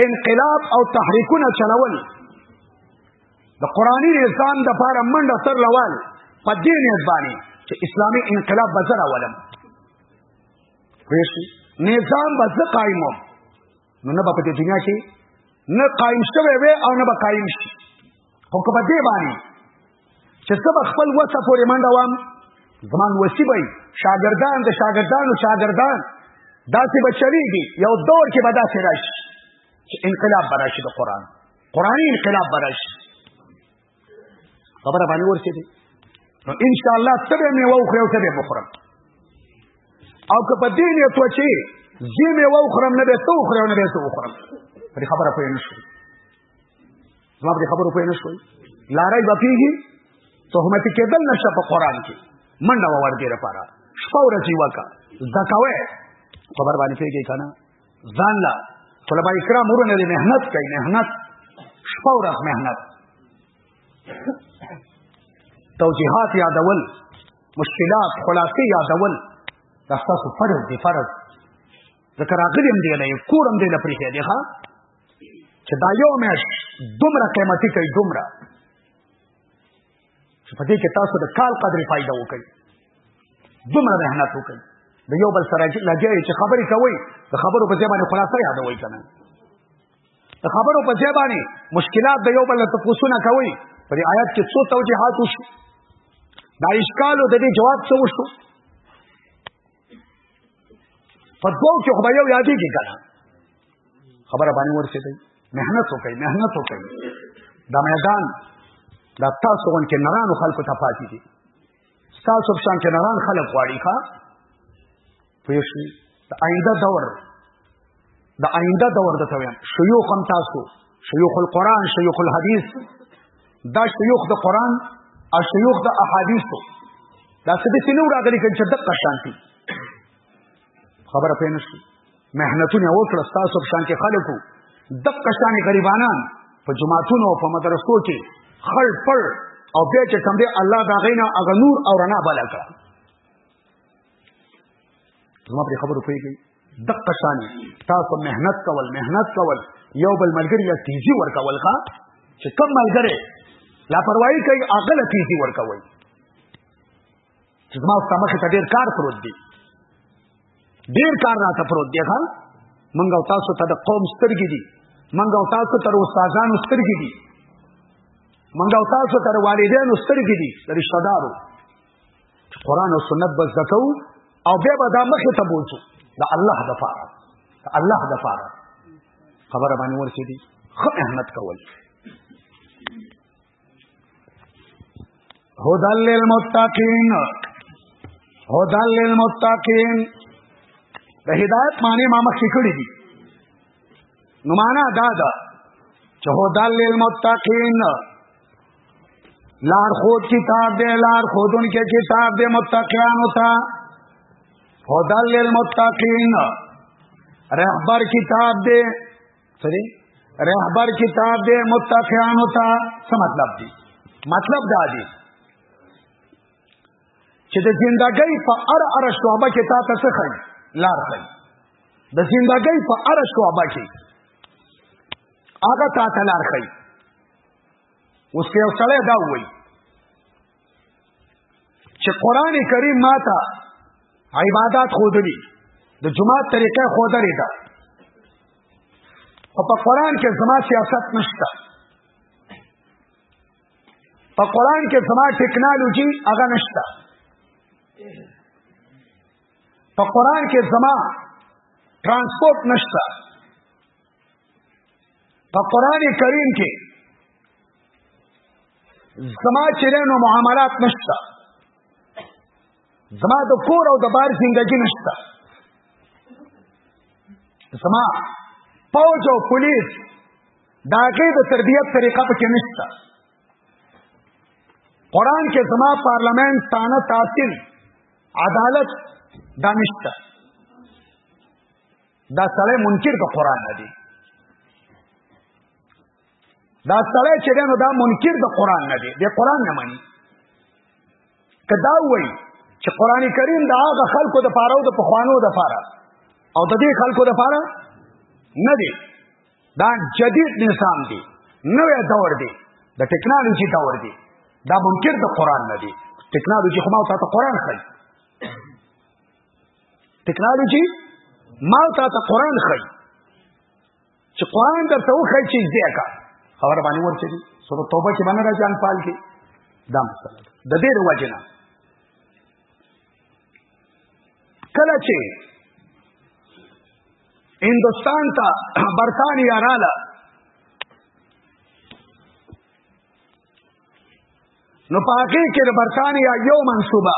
انقلاب او تحریکونه چلول د قرآني نظام دپاره منډه سر روان په دې نیت باندې چې اسلامي انقلاب به زه راولم پوه نظام به زه قایموم نو نه به په دې دنیا کې نه قایم شوی وي او نه به قایم شي خو که په دې باندې چې زه به خپل وسه پورې منډه وام زما وسی به شاګردان د شاګردانو شاګردان داسې به چلیږي یو دور کې به داسې راشي چې انقلاب به راشي د قرآن قرآني انقلاب به راشي خبره باندې ورسې دي نو ان شاء الله تبه مې وخورم او تبه بخورم او که په دې نیت و چې زی مې وخورم نه به تو خورم نه به تو خورم په خبره پوه نه شو زما په خبره پوه نه شو لارای بپیږي تهمت کېدل نشه په قران کې منډه ور دې لپاره شپه ورځي وکا زکاوه خبر باندې پیږي کنه ځان لا طلبه کرام ورونه دې مهنت کوي مهنت شپه ورځ مهنت توجیهات یادول مشکلات خلاصې یادول دا تاسو فرض دی فرض ذکر اغلم دی نه کورم دی نه پریته دی ها چې دا یو مېش دومره قیمتي کوي دومره چې په دې کې تاسو د کال قدر فائدہ وکړئ دومره مهنت وکړئ د یو بل سره چې لګیا چې خبرې کوي د خبرو په ځای باندې خلاصه یادوي کنه د خبرو په ځای باندې مشکلات د یو بل ته پوښتنه کوي په دې آیات کې څو توجیهات وشو دا اشکال او د دې جواب څه وشو په دوو کې خو به یو یادېږي که نه خبره باندې ورسېدی محنت وکړئ محنت وکړئ دا میدان دا تاسو غوندې نرانو خلکو ته پاتې دي ستاسو په شان کې نران خلک غواړي ښه پوه شئ د آینده دور د آینده دور د تویم شیوخ هم تاسو شیوخ القرآن شیوخ الحدیث دا شیوخ د قرآن او شیوخ د احادیثو دا څه دې نو راغلي کله چې دقه شانتي خبره پېنه شي مهنتونه وکړه تاسو په شان کې خلکو دقه شان غریبانان په جماعتونو او په مدرسو کې خړ پړ او بیا چې کوم دی الله دا غینا اغه نور او رڼا بلکړه زما په خبرو پیږي دقه شان تاسو مهنت کول مهنت کول یو بل ملګری له تیزی ورکول ښا چې کم ملګری لاپروايي کوي هغه له تیزی ورکوي چې زما په مخ ته ډیر کار پروت دی ډیر کار راته پروت دی ښا منګ او تاسو ته د قوم سترګې دي منګ او تاسو تر استادانو سترګې دي منګ او تاسو تر والدینو سترګې دي د رشتہ دارو قرآن او سنت بس دکو او بیا به دا مخې ته بوځو د الله د پاره د الله د پاره خبره باندې ورسې دي خو اهمیت کول هدل للمتقین هدل للمتقین د هدایت معنی ما مخکې کړې دي نو معنا دا ده چې هدل للمتقین لار خود کتاب دے لار خود ان کے کتاب دے متقیان ہوتا خدل للمتقین رہبر کتاب دے سری رہبر کتاب دے متقیان ہوتا سا مطلب دی مطلب دا دی چې د زندګۍ په ار ار شعبه کې تا ته څه خای لار خای د زندګۍ په ار شعبه کې هغه تا ته لار خای اوس که یو سړی دا وایي چې قران کریم ماته عبادت خودلی د جمعه طریقه خودلی ده او په قران کې زما سیاست نشته په قران کې زما ټیکنالوژي هغه نشته په قران کې زما ترانسپورت نشته په قران کریم کې زما چرینو معاملات نشته زما د کور او د بار زندگی نشته زما پوج او پولیس دا کې د تربیت طریقه پکې نشته قران کې زما پارلمان تانه تحصیل عدالت دا نشته دا سړی منکر د قران نه دی دا سړی چې دی نو دا منکر د قران نه دی د قران نه مانی که دا وایي چې قران کریم د هغه خلکو د پاره او د پخوانو د پاره او د دې خلکو د پاره نه دی دا جدید نظام دی نوې دور دی د ټکنالوژي دور دی دا منکر د قران نه دی ټکنالوژي خو ما ته قران ښایي ټیکنالوژي ما ته ته قران خي چې قران درته وخی چې ځکه خبر باندې ورته دي سورۃ توبه کې باندې راځان پال کې دا مسله د دې وجنه کله چې هندستان ته برتانیا رااله نو پاکی کې د برتانیا یو منصوبه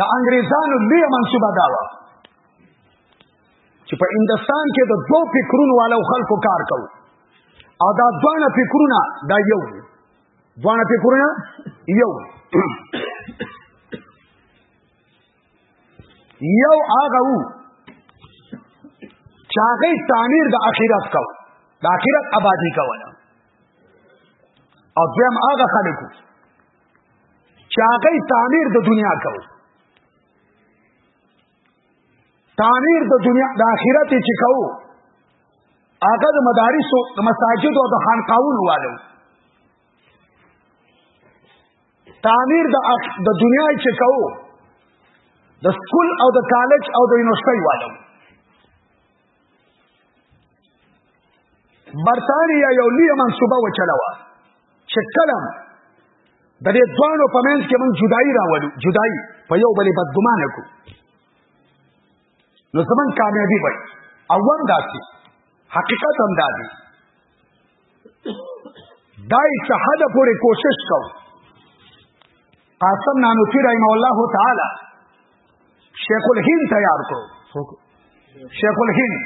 د انګریزانو لوی منصوبه دا و چې په هندستان کې د دوه فکرونو والو خلکو کار کوو او دا دوه فکرونه دا یو دوه فکرونه یو یو هغه وو چې هغه تعمیر د اخرت کو د اخرت آبادی کوله او دویم هغه خلکو چې هغه تعمیر د دنیا کو تعمیر د دنیا د اخرت چې کو هغه د مدارس او د مساجد او د خانقاهونو والو تعمیر د د دنیا چې کو د سکول او د کالج او د یونیورسيټي والو برتانیا یو لوی منصوبه وچلوه چې کلم د دې دوانو په منځ کې موږ جدائی راولو جدائی په یو بلې بدګمانه کو نو زمون کامیابی وای اول داسي حقیقت هم داسي دای څه حد پورې کوشش کو قاسم نانوتی رحم الله تعالی شیخ الهند تیار کو شیخ الهند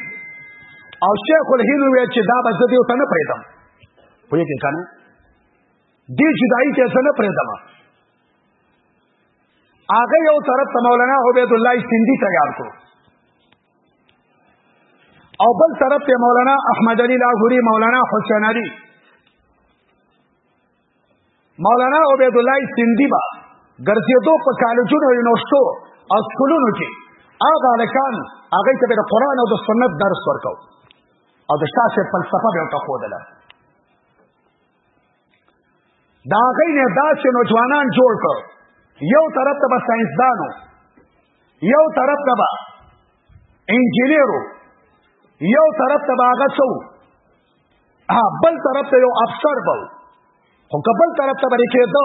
او شیخ الهند وی چې دا به زه دیو ته نه پریدم پوهې کې کنه دې جدائی ته زه نه پریدم هغه یو طرف ته مولانا عبید الله سیندی تیار کو او بل طرف ته مولانا احمد علی لاهوری مولانا حسین علی مولانا عبید الله سیندی با ګرځېدو په کالجونو یونیورسټو او سکولونو کې هغه الکان هغه ته د قران او د سنت درس ورکاو او د شاسې فلسفه به ورته خودله دا غي نه دا چې نو ځوانان جوړ کړ یو طرف ته به ساينسدانو یو طرف ته به انجینیرو یو طرف ته به هغه څو ها بل طرف ته یو افسر بل خو کبل طرف ته باندې کېدو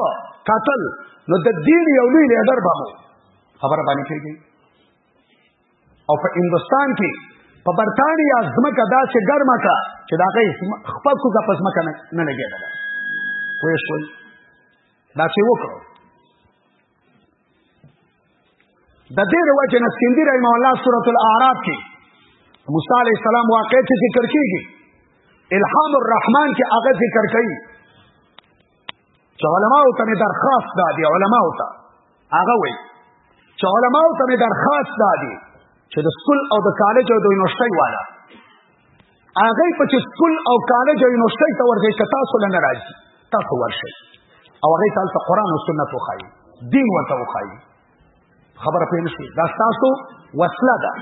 قاتل نو د دین یو لوی لیډر به خبره باندې کېږي او په هندستان کې په برتانیا ځمکه داسې ګرمه کړه چې د هغې خپه کوزه په ځمکه نه لګېدله پوه شوئ داسې وکړو د دې د وجې نه سکندي رحمه الله سورة الاعراف کې موسی علیه السلام واقع چې ذکر کېږي الهام الرحمن کې هغه ذکر کوي چې علماو ته مې درخواست دا دی علماو ته هغه وایي چې علماو ته مې درخواست دا دی چې د سکول او د کالج او د یونیورسټۍ والا هغه په چې سکول او کالج او یونیورسټۍ ته ورځي چې تاسو له نه راځي تاسو ورشئ او هغه تاسو ته قران او سنت وخایي دین ورته وخایي خبره پېل شي دا تاسو وسله ده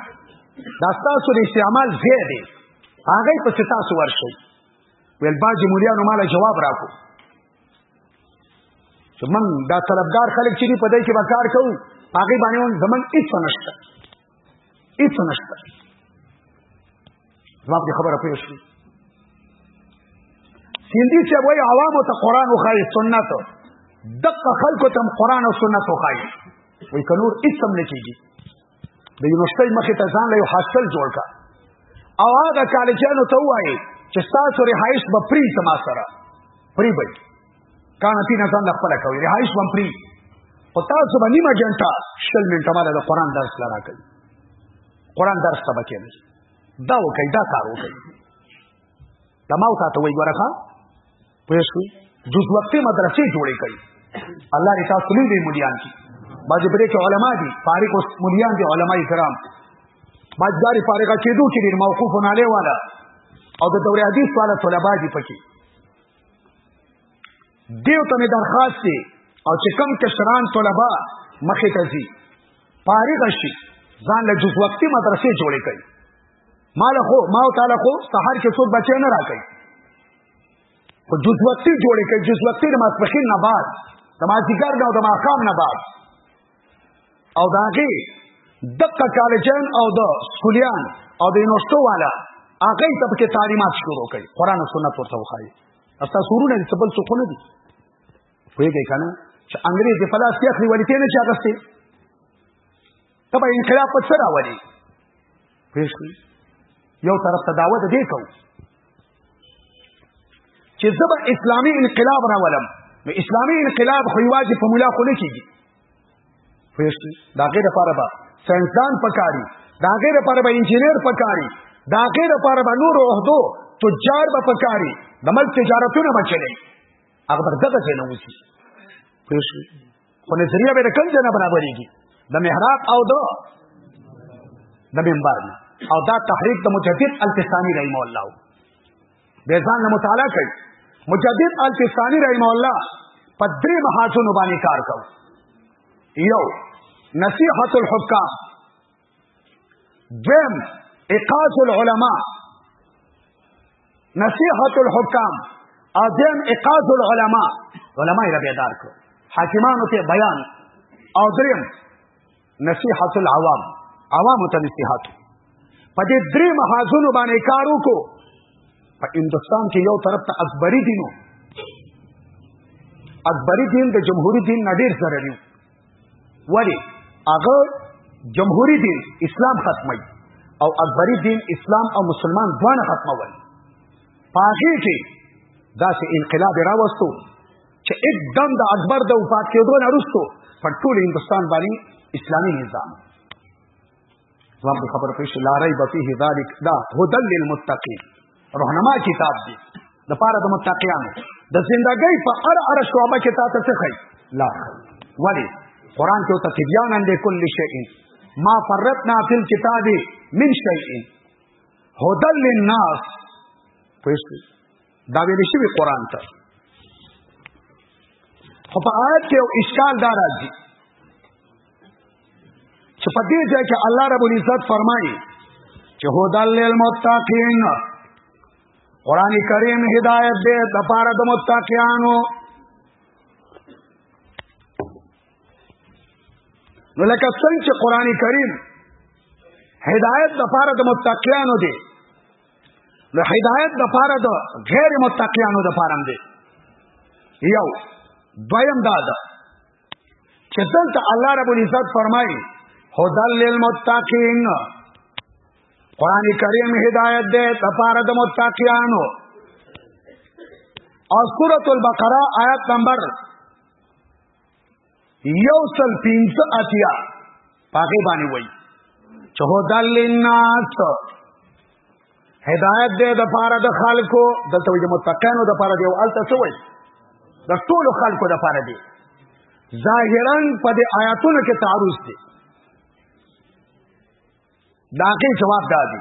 دا تاسو د استعمال ځای دی هغه په چې تاسو ورشئ ویل باجی مولیانو مالا جواب راکو چې من دا طلبدار خلک چې په دای کې به کار کوو هغه باندې مون زمون هیڅ نشته هیڅ نشته زما په خبره پوه شو سیندی چې وای عوامو ته قران او خای سنت دغه خلکو ته قران او سنت خای وای کنور هیڅ هم نه کیږي د یونیورسيټي مخې ته ځان له یو هاستل جوړ کا او هغه کالجانو ته وایي چې تاسو رهایش به پری سما سره پری به کانه تینا ځان خپل کوي رهایش به پری او تاسو به نیمه جنټه شل منټه مال د قران درس لرا کوي قران درس ته بکې نه دا وکي دا کار وکي تماو تاسو وایي ورخه پوه شئ دوز وختي مدرسې جوړې کړي الله دې تاسو لوی دی مليان کی باندې پرې کې علما دي فارغ اوس مليان دي علما کرام باجداري فارغه کېدو کې ډېر موقوف نه لې والا او د دورې حدیث والا طلبه دي پکې دیو ته درخواست دي او چې کم کشران طلبه مخې ته ځي فارغ شي ځان له جز وختي مدرسې جوړې کړي مال خو ما تعالی خو سحر کې څوک بچي نه راکړي په جز وقتی جوړې کړي جز وقتی د ماسپخین نه بعد د مازیګر نه او د ماښام نه بعد او د هغې دقه کالجان او د سکولیان او د یونیورسټو والا هغه ته پکې تعلیمات شروع کړي قران او سنت ورته وخایي استا سورونه دې سبل څه خونه دي ویږي کنه چې انګريز په لاس کې اخلي ولې ته نه چاغستې تبا انقلاب په سره ولې پېښې یو طرف ته دعوت دې کوي چې زه به اسلامي انقلاب راولم نو اسلامي انقلاب خو یوازې په مولا خو نه کېږي پوه شوې د هغې دپاره به ساینسدان پکاري د هغې دپاره به انجینر پکاري د هغې دپاره به نورو عهدو تجار به پکاري د ملک تجارتونه به چلوي هغه به دغه ځای نه وځي پوه شو خو نظریه به د کوم ځای نه برابرېږي د محراب او د د منبر نه او دا تحریک د مجدد الفسانی رحمه الله به ځان له مطالعه کوي مجدد الفسانی رحمه الله په درې محاسن باندې کار کوي یو نصیحت الحکام دویم اقاس العلماء نصیحت الحکام اذن اقاض العلماء علماء را بیدار کو حاکمانو ته بیان او دریم نصیحت العوام عوام ته نصیحت په دې درې محاذونو باندې کار وکړو په هندستان کې یو طرف ته اکبری دینو اکبری دین د جمهوری دین نډیر سره دی ولی هغه جمهوری دین اسلام ختمي او اکبری دین اسلام او مسلمان دواړه ختمول پاغي کې داسې انقلاب راوستو چې एकदम د اکبر د وفات کېدو نه وروسته په ټول هندستان باندې اسلامي نظام ځواب د خبره پیش لا ریب فيه ذلک دا هدل للمتقین رهنما کتاب دی د پاره د متقیانو د زندګۍ په هر هر شعبه کې تاسو څه خی لا ولی قران کې ته بیان اند کل شیء ما فرتنا فی الكتاب من شیء هدل للناس پوښتنه دا ویل شوی قران ته خو په آیت کې یو اشکال دا راځي چې په دې ځای کې الله رب العزت فرمایي چې هدل للمتقین قران کریم هدایت دې د پاره د متقینانو نو لکه څنګه چې قران کریم هدایت د پاره د متقینانو دی نو هدایت د پاره د غیر متقینانو د پاره دی یو دویم دا ده چې دلته الله رب العزت فرمایي هدل للمتقین قران کریم هدایت ده د پاره د متقینانو او سورۃ البقره آیت نمبر یو سل پینځه اتیا پاګې باندې وای چې هدل للناس هدایت دې د پاره د خلکو د توجه متقینو د پاره دی او الته څه وای د ټول خلکو د پاره دی ظاهرا په دې آیاتونو کې تعارض دی دا غي جواب دادي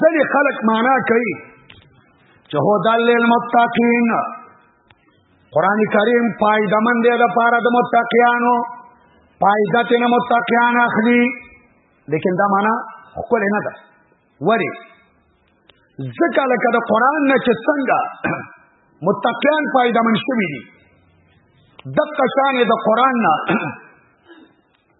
ځلې خلق معنا کوي چې هو دل للمتقین قران کریم پایده من دی د پاره د متقینانو پایده تن متقین اخلي لیکن دا معنا خپل نه ده وری ځکه لکه د قران نه چې څنګه متقین پایده من شوی دي د قشان د قران نه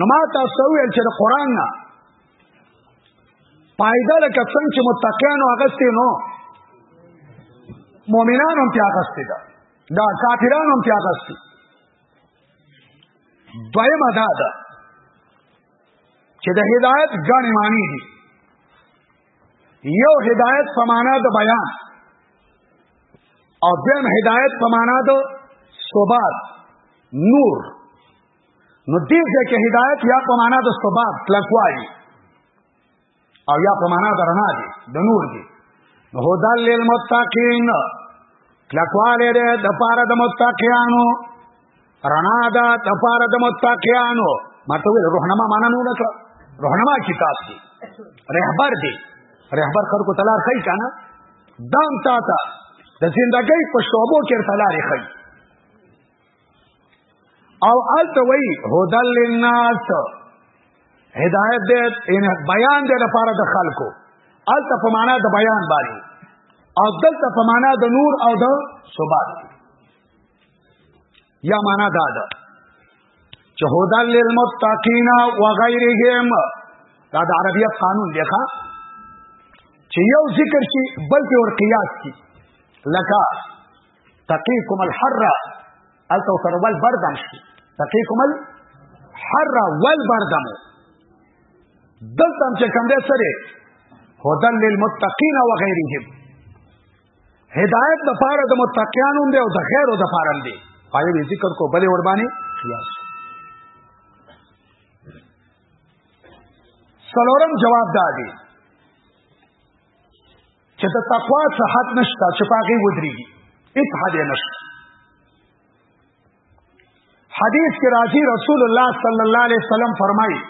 نو ما تاسو ویل چې د قران نه پایده لکه څنګه چې متقینو اغستې نو مؤمنانو هم تیاغ استي دا دا کافرانو هم تیاغ استي دویم ادا ده چې د هدایت ګڼې معنی دي یو هدایت په معنا د بیان او دویم هدایت په معنا د ثبات نور نو دې ځای کې هدایت یا په معنا د سبب کلکوالی او یا په معنا د رڼا دی د نور دی نو هدل للمتقین کلکوالی دی د پاره د متقیانو رڼا ده د پاره د متقیانو ماته ویل روحنما معنا نه وکړه روحنما کتاب دی رهبر دی رهبر خلکو تلار خی کنه دام تا تا د زندګۍ په شوبو کې تلارې خی او الته وی هدل للناس هدایت دې ان بیان دې لپاره د خلکو الته په معنا د بیان باندې او دلته په معنا د نور او د ثبات یا معنا دا ده چې هدل للمتقین و غیرهم دا د عربیه قانون دی ښا چې یو ذکر شي بلکې ور قیاس کی لکه تقيكم الحر الته سره ول بردم شي تقيكم الحر ول بردم دلته چې کوم دې سره هدل للمتقين وغيرهم هدايت د پاره د متقینانو دی او د غیرو د پاره دی پای به ذکر کو بلې ور باندې خلاص سلورم جواب دادی چې د تقوا څه حد نشته چې پاغه ودرېږي هیڅ حد نشته حدیث کې راځي رسول الله صلی الله علیه وسلم فرمایي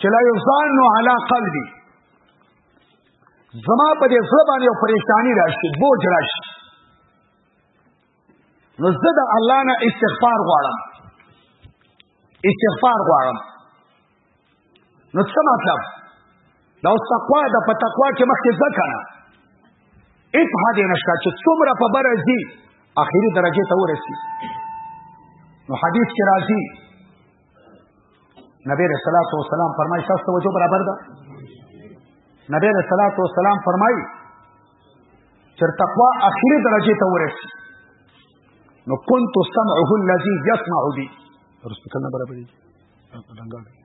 چې لا یزان علی قلبی زما په دې زړه باندې پریشانی راشي بوج راشي نو زه د الله نه استغفار غواړم استغفار غواړم نو څه مطلب دا اوس تقوا ده په تقوا کې مخکې ځه که نه هېڅ حد یې نشته چې څومره په بره ځي اخري درجې ته ورسي نو حدیث کې راځي نبی رسول الله صلی الله علیه وسلم فرمایي تاسو توجه برابر ده نبی رسول الله صلی الله علیه وسلم فرمایي تر تقوا اخیری درجه ته ورسي نو كنت سمعه الذي يسمع به رسول الله برابرې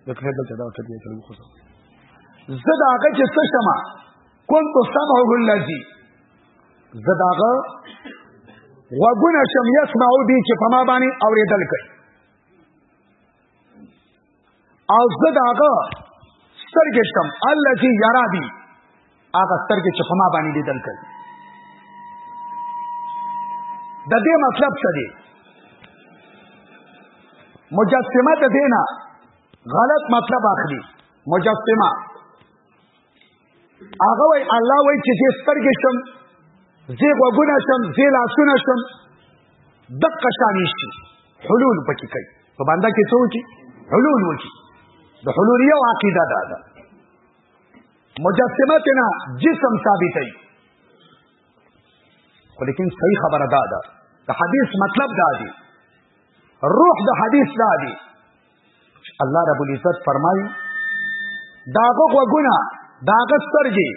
دا کله دلته دا وخت دی چې موږ خو زه دا هغه چې څه شمه كنت سمعه الذي زه دا هغه وګونه شم يسمع به چې په ما باندې اورېدل کوي او زه دا هغه سترګې شم الله چې یرا بي هغه سترګې چې فما باندې لیدل کوي د دې مطلب څه دی مجسمه د دینه غلط مطلب اخلي مجسمه هغه وای الله وای چې زه سترګې شم زه غوګونه شم زه لاسونه شم دقه شان شي حلول پکې کوي په باندې کې څه وکی حلول وکی د حلول یو عقیده ده ده مجسمه تینا جسم ثابت دی خو لیکن صحیح خبره ده ده د حدیث مطلب ده دی روح د حدیث ده دی الله رب العزت فرمایي داغه غوګونه داغه سترګې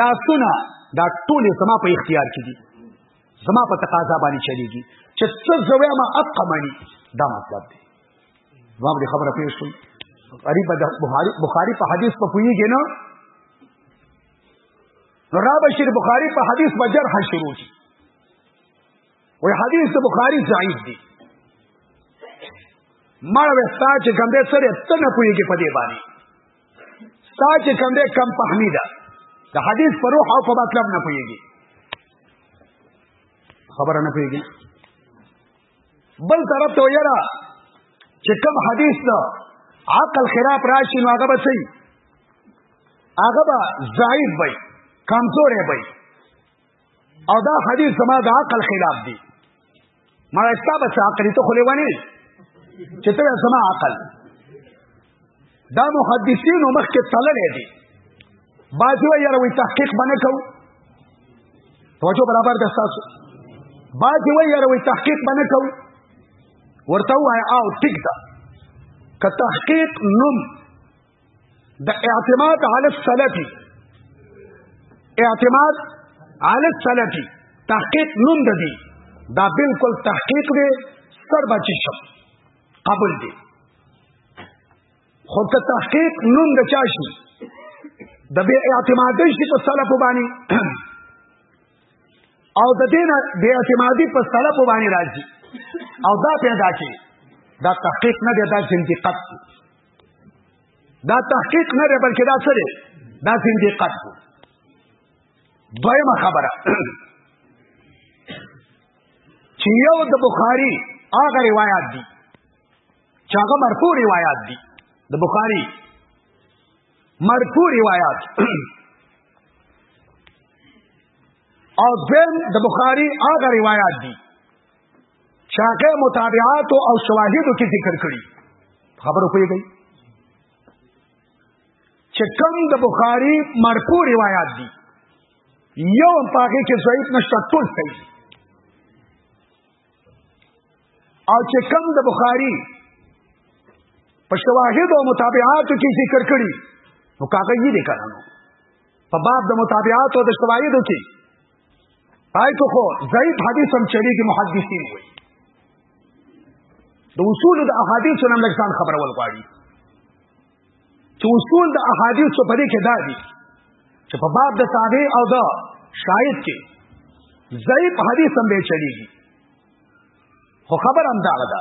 لاسونه دا ټول زما په اختیار کې دي زما په تقاضا باندې چلیږي چې څه زویا ما حق مانی دا مطلب دی زما به خبره پیښ شوي غریب د بخاری بخاری په حدیث په پویږي نه نو را بشیر بخاری په حدیث بجر حشروږي وی حدیث د بخاری ضعیف دی مړ وستا چې کوم دې سره ته نه پويږي په دې باندې ستا چې کوم دې کم فهمي ده د حدیث پر روح او په مطلب نه پويږي خبره نه پويږي بل طرف ته یرا چې کوم حدیث ده عقل خلاف راشي نو هغه به صحیح هغه به ضعیف وي کمزور وي او دا حدیث زما د عقل خلاف دی ما استا بس عقل ته خلې ونی چې ته زما عقل دا محدثین مخ کې تللې دي باجو یاره وی تحقیق باندې کو توجه برابر ده تاسو باجو یاره وی تحقیق باندې کو ورته وای او ټیک ده که تحقیق نوم د اعتماد علی السلفی اعتماد علی السلفی تحقیق نوم د دی دا بالکل تحقیق دی سر بچی شو قبول دی خو که تحقیق نوم د چا شي د بی اعتمادی شي په سلف باندې او د دین بی اعتمادی په سلف باندې راځي او دا پیدا کی دا تحقیق نه دی دا زندقت دا تحقیق نه دی بلکې دا څه دی دا زندیقت دی دویمه خبره چې یو د بخاری هغه روایت دي چې هغه مرفوع روایت دي د بخاری مرفوع روایت او دویم د بخاری هغه روایت دي شاقه متابعات او شواهدو کې ذکر کړي خبرو پیږي چې کوم د بخاری مرفوع روایت دي یو پاګه کې ضعیف نشته ټول صحیح او چې کوم د بخاری په شواهد او متابعات کې ذکر کړي نو کاغذ یې دي کړنو په باب د متابعات او د شواهد کې آی کو خو ضعیف حدیث هم چری کې محدثین وي د اصول د احادیث نه لږ ځان خبرول غواړي چې اصول د احادیث په دې کې دا دي چې په باب د تابع او د شاید کې ضعیف حدیث هم به چلیږي خو خبر هم دا ده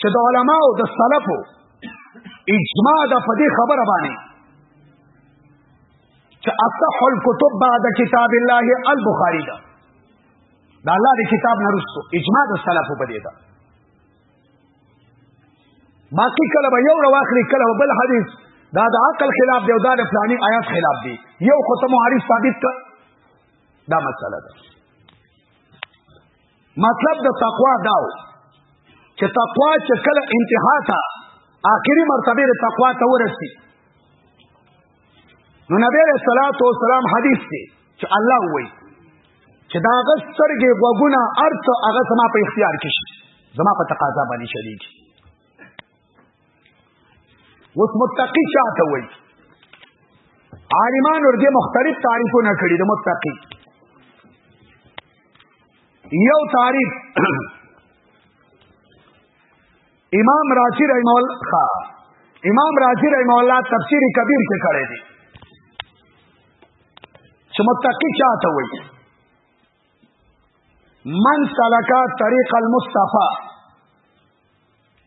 چې د علماو د سلفو اجماع ده په دې خبره باندې چې اصح الكتب بعد کتاب الله البخاری ده د الله د کتاب نه رسو اجماع د سلفو په دې ده باقی کله به یو رواخلی کله بل حدیث دا د عقل خلاف دی او دا د فلانی آیات خلاف دی یو خو ته معارف ثابت کړ دا مسله ده مطلب د تقوا داو چې تقوا چې کله انتها تا آخري مرتبه د تقوا ته ورسی نو نبی علیہ الصلوۃ والسلام حدیث دی چې الله وایي چې دا غسترګې غوګونه ارته هغه سما په اختیار کې شي زما په تقاضا باندې شریږي اوس متقی چاته وای عالمان ور دې مختلف تعریفونه کړی د متقی یو تعریف امام راشی رحم الله خا امام راشی رحم الله تفسیر کبیر کې کړی دی چې متقی چاته وای من سلکا طریق المصطفی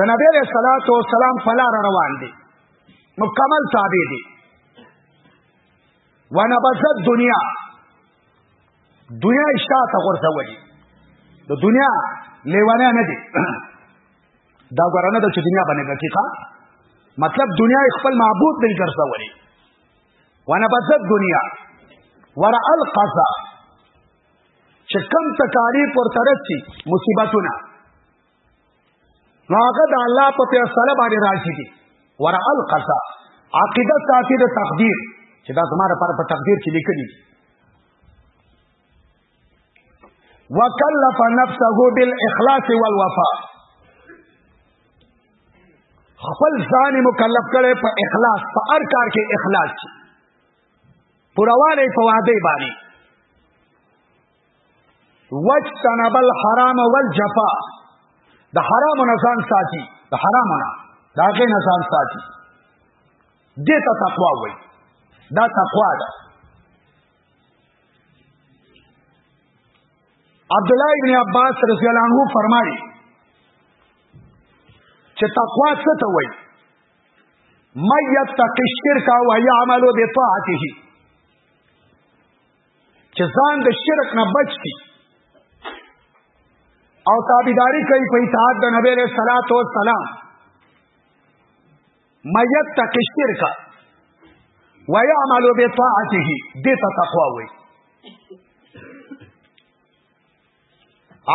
د نبی علیہ الصلوۃ والسلام په لار روان دي مکمل تابع دي ونبذت دنیا دنیا شاته غورځولې د دنیا لیوانه نه دي دا ګورنه د دنیا باندې دقیقا مطلب دنیا خپل معبود نه ګرځولې ونبذت دنیا ورع القضا چې کم تکالیف ورته رسي مصیبتونه نو هغه د الله په فیصله باندې راضي دي ور القصا عقیده ساتي د تقدیر چې دا زماره پر په تقدیر کې لیکلي وکلف نفسه بالاخلاص والوفاء خپل ځان مکلف کړي په اخلاص په هر کار کې اخلاص پورواله په وعده باندې وجتنب الحرام والجفا د حرام نه ځان ساتي د حرام نه دا غي نه ځان ساتي دې ته تقوا وای دا تقوا ده عبد الله ابن عباس رضی الله عنه فرمایي چې تقوا څه ته وای مَن يَتَّقِ الشِّرْكَ وَيَعْمَلُ بِطَاعَتِهِ چې ځان د شرک نه بچ کی او تابعداري کوي په اطاعت د نبی له صلوات و سلام ميت تک شرک ويعمل بطاعته دې ته تقوا وي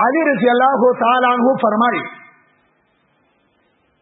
علی رضی الله تعالی عنہ فرمایي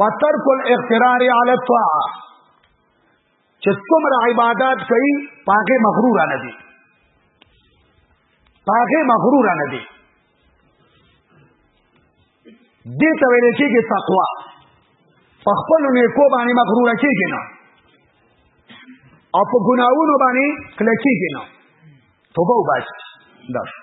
وترک الاقترار علی الطاعه چې څومره عبادت کوي پاګه مغرور نه دي پاګه مغرور نه دي دې ته ویل کېږي تقوا په خپل نیکو باندې مغرور کېږي نه او په ګناوونو باندې کلکېږي نه توبه وباسي دا شو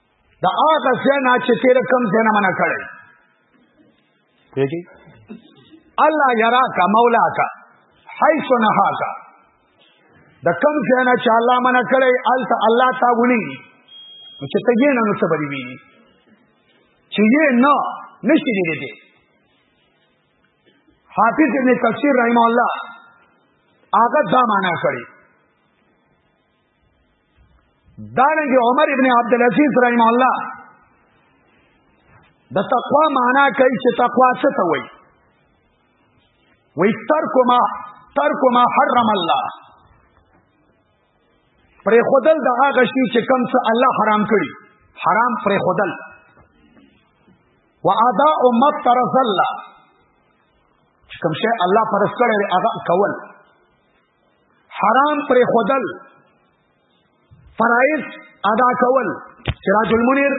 دا هغه څه نه چې تیر کم څه نه منع کړي پیږي الله یراک مولاک حيث نهاک د کم څه نه چې الله منع کړي الته الله تا غوني چې ته یې نه نو څه بری وی چې یې نه نشي دی دی حافظ ابن کثیر رحم الله هغه دا معنا کړی دارنګ عمر ابن عبد العزيز رحم الله د تقوا معنا کوي چې تقوا څه ته وایي وای ترک ما ترک ما حرم الله پر خودل د هغه شی چې کم څه الله حرام کړی حرام پر خودل وادا امت ترز الله چې کوم شی الله پرس کړی هغه کول حرام پر خودل فرائض ادا کول سراج المنیر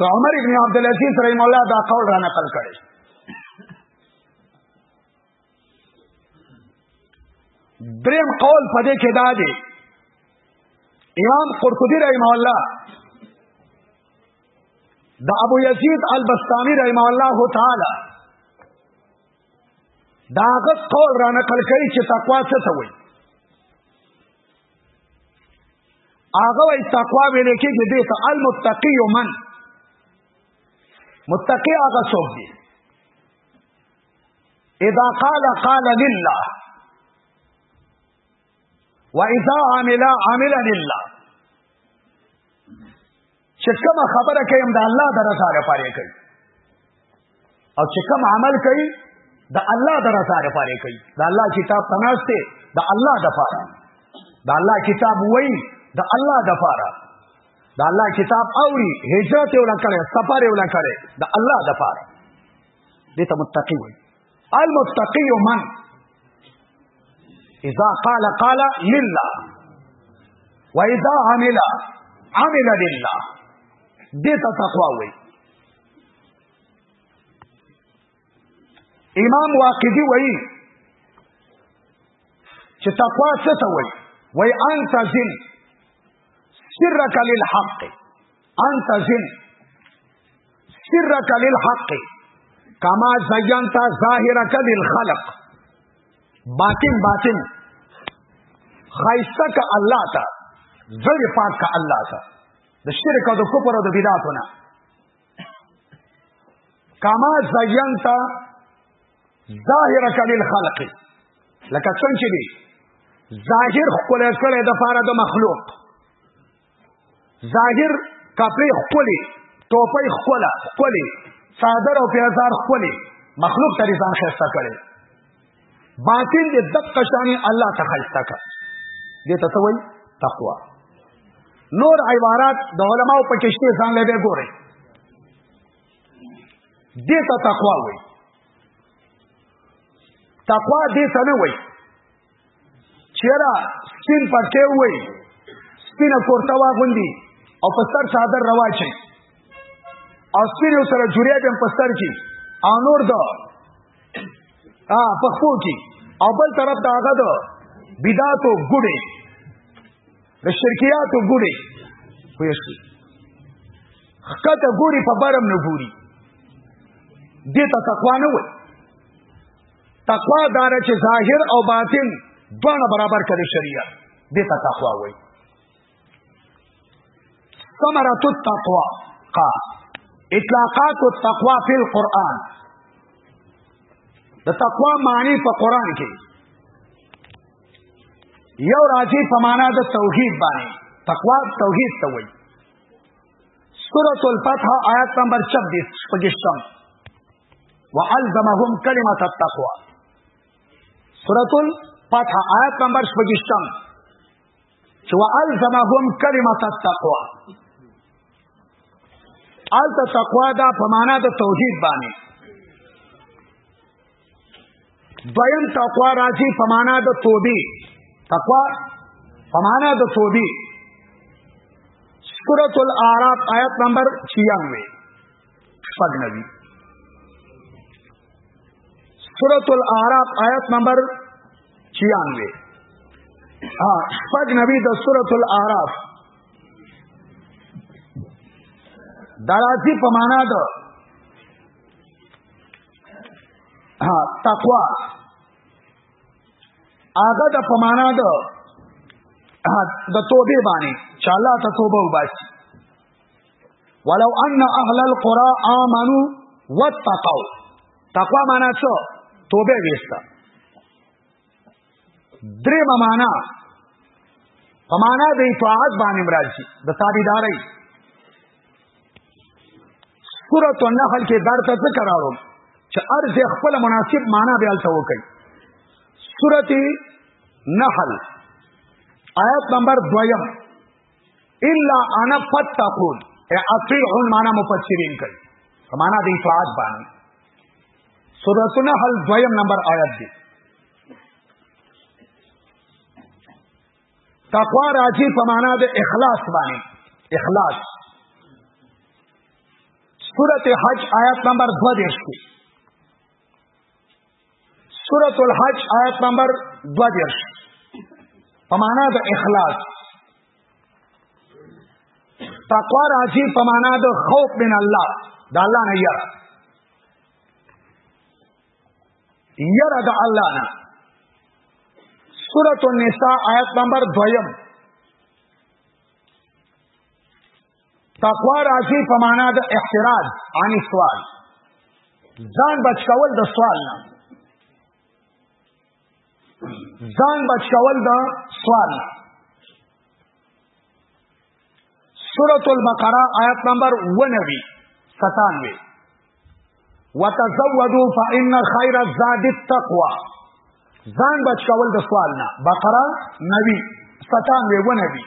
د عمر ابن عبد العزيز رحم الله دا قول را نقل کړي دریم قول پدې کې دا دی امام قرطبي رحم الله د ابو یزید البستامی رحم الله تعالی دا غت قول را نقل کوي چې تقوا څه ته وایي هغه وایي تقوا ویل کېږي دې ته المتقی من متقی هغه څوک دی اذا قال قال لله واذا عمل عمل لله چې کوم خبره کوي د الله د رضا لپاره کوي او چې کوم عمل کوي د الله د رضا لپاره کوي د الله کتاب تناسته د الله د لپاره د الله کتاب وای د الله د لپاره د الله کتاب اوري هجرت ولا کړي سفر ولا کړي د الله د لپاره دې ته متقي وای المتقی من اذا قال قال لله واذا عمل عمل لله دې ته تقوا وایي امام واقدی وایي چې تقوا څه ته وایي وایي ان تزن سرک للحق انت زن سرک للحق کما زینتا ظاهرک للخلق باطن باطن خایسته ک الله تا زړ پاک ک الله تا د شرک او د کفر او د بدعتونه کما زینت ظاهرک للخلق لکه څنګه چې دی ظاهر خپل کړه د فار د مخلوق ظاهر کپړې خپلې ټوپۍ خپله خپلې څادر او پیازار خپلې مخلوق ته ځان خسته کړي باطن دې دقه شانی الله ته خسته کړ دې ته څه وایي تقوا نور عبارات د علماو په کشته ځان له به ګوري دې ته تقوا وایي تقوا دې ته نه وایي چیرې سپین پټه وای سپین کورته واغوندي او په سر صادر رواچي او سپین سره جوړیا به په سر کې او نور دا ا په خو کې او بل طرف ته هغه دا بدعاتو ګډي د شرکیاتو ګډي پوه شئ خکته ګوري په برم نه ګوري دې ته تقوا نه وای تقوا دار چې ظاهر او باطن دواړه برابر کړي شریعت دې ته تقوا وایي ثمرۃ التقوا قا اطلاقات التقوا فی القرآن د تقوا معنی په قران کې یو راځي په معنا د توحید باندې تقوا توحید ته وایي سورۃ الفتح آیت نمبر 26 پګشتم والزمهم کلمه التقوا سورۃ الفتح آیت نمبر 28 چې والزمهم کلمه التقوا ال تقوا دا په معنا د توحید باندې دویم تقوا راځي په معنا د توبې تقوا په معنا د توبې سورۃ الاعراف آیت نمبر 96 شپږ نوي سورة الاعراف آیت نمبر 96 ها شپږ نوي د سورة الاعراف دراځي په معنا ده ها تقوا هغه د په معنا ده د توبه باندې چې الله ته توبه وباسي ولو ان اهل القرى امنوا واتقوا تقوا معنا څه توبه وستا درې معنا په معنا د اطاعت باندې مرাজি د تابعداري سورۃ النحل کې درته څه کراړو چې ارز خپل مناسب معنا به الته وکړي سورۃ نحل آیت نمبر 2 الا انا فتقون اطيعون معنا مفسرین کوي معنا د افراد باندې سورۃ النحل دویم نمبر آیت دی تقوا راځي په معنا د اخلاص باندې اخلاص سورۃ حج آیت نمبر 2 کې سورۃ الحج آیت نمبر 22 په معنا د اخلاص تقوا راځي په معنا د خوف من الله د الله نه یره یره د الله نه سورۃ النساء آیت نمبر 2 تقوا راځي په معنا د احتراز عن سوال ځان بچ کول د سوال نه ځان بچ کول د سوال نه سورۃ البقرہ آیت نمبر 90 97 وتزودوا فإن خير الزاد التقوى ځان بچ کول د سوال نه بقره 90 97 و 90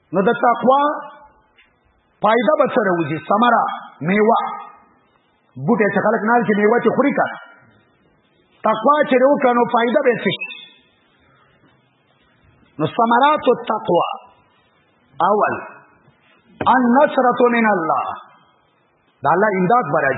نو د تقوا پایده به سره وځي ثمره میوه بوټه چې خلک نال چې میوه چې خوري کا تقوا چې وکړه نو پایده به شي نو ثمرات التقوا اول النصرة من الله دا الله امداد برای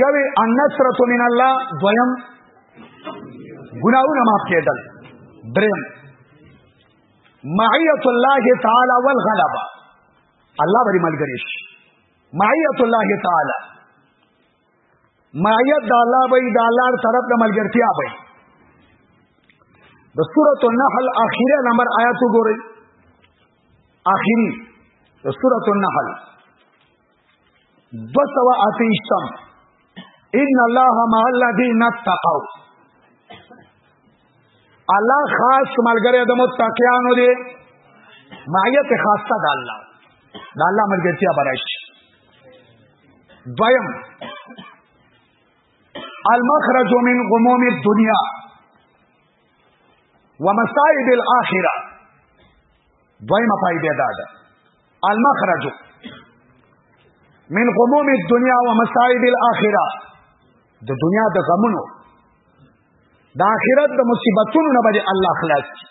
یوی النصرت من الله دویم گناہونا معاف کېدل دریم معیت الله تعالی والغلبه الله بری ملګری شي معیت الله تعالی معیت د الله به د الله طرف د ملګرتیا به د سورۃ النحل اخیره نمبر آیات وګورئ اخیری د سورۃ النحل دو سوا اتیشتم ان الله مع الذين اتقوا الله خاص ملګری د متقینو دی معیت خاصه د الله د الله ملګرتیا برش دویم المخرج من غموم الدنيا ومصائب الاخره دویمه فائدہ دا ده المخرج من غموم الدنيا ومصائب الاخره د دنیا د غمونو د آخرت د مصیبتونو نه باندې الله خلاص کی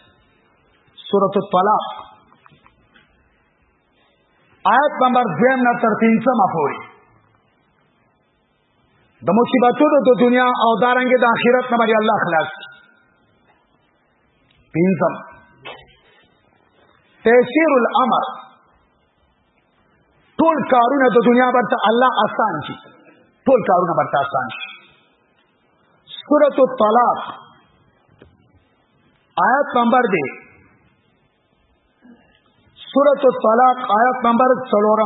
سورۃ الطلاق آیت نمبر 2 نه تر 3 سم پورې د مصیبتونو د دنیا او دارنګ د آخرت نه باندې الله خلاص پینځم تیسیر الامر ټول کارونه د دنیا برته الله آسان شي ټول کارونه برته آسان شي سورۃ الطلاق آیت نمبر دی سورۃ الطلاق آیت نمبر 4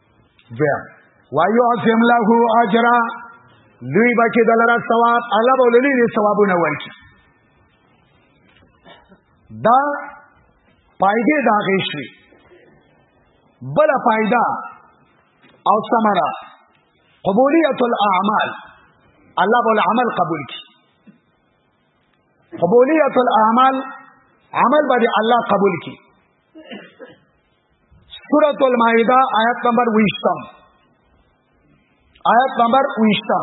بیا ويعظم له اجرا لوی بکی دلرا ثواب الله به لوی دې ثوابونه ورکړي دا پایده دا غیشوی بل پایده او ثمره قبولیت الاعمال الله بول عمل قبول کی قبولیت الاعمال عمل باندې الله قبول کی سورة المائده آیت نمبر 20 آیت نمبر 20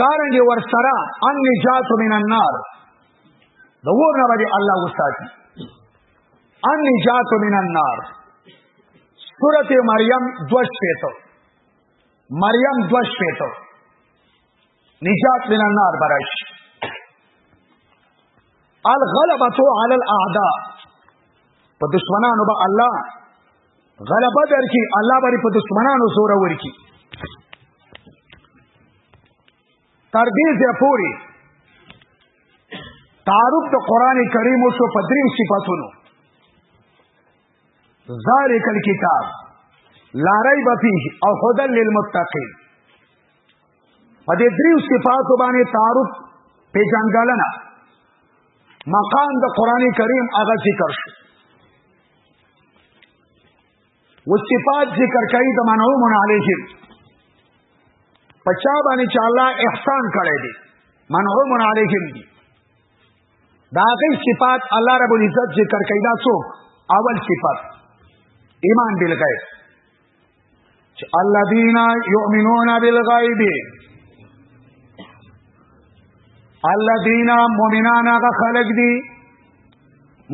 دارنګ ور سره ان نجات من النار د ور نه باندې الله وساتي ان نجات من النار سورته مریم دوش پیتو مریم دوش پیتو نجات من النار براش الغلبتو علی الاعداء په دشمنانو به الله غلبه درکې الله باندې په دشمنانو زور ورکی تر دې ځې پوری تعارف د قران کریم او په دریم صفاتونو ذالک الكتاب لا ریب فیه او هدى للمتقین په دې دریو صفاتو باندې تعارف پیژنګلنه مقام د قران کریم هغه ذکر شو و صفات ذکر کوي د منعومن علیهم پچا باندې چې الله احسان کړی دی منعومن علیهم دی دا غي صفات الله رب العزت ذکر کوي دا څو اول صفات ایمان بالغیب چې الذين يؤمنون بالغيب الذين مؤمنان هغه خلق دي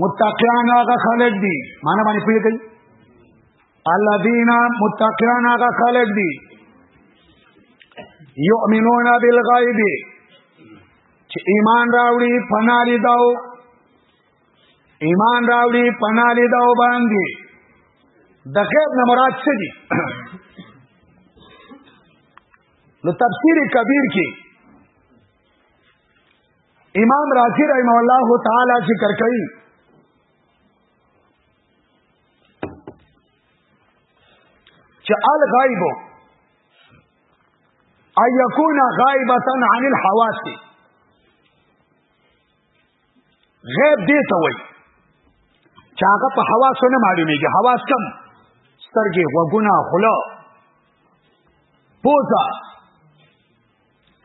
متقیان هغه خلق دي معنی باندې پیږي الذين متقیان هغه خلق دي يؤمنون بالغيب چې ایمان راوړي پناري داو ایمان راوړي پناه دې دا باندې د غیب نه مراد څه دي نو تفسیر کبیر کې امام رازی رحمه الله تعالی ذکر کوي چې الغیب ان یکون غائبتا عن الحواس غیب دې ته وایي چې هغه په حواسو نه معلومیږي حواس کم سترګې غوږونه خوله پوزه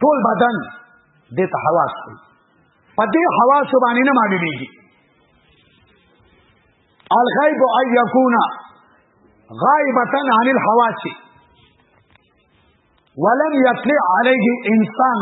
ټول بدن دې ته حواس دی په دې حواسو باندې نه معلومیږي الغیب ان یکون غائبتا عن الحواس ولم يطلع عليه انسان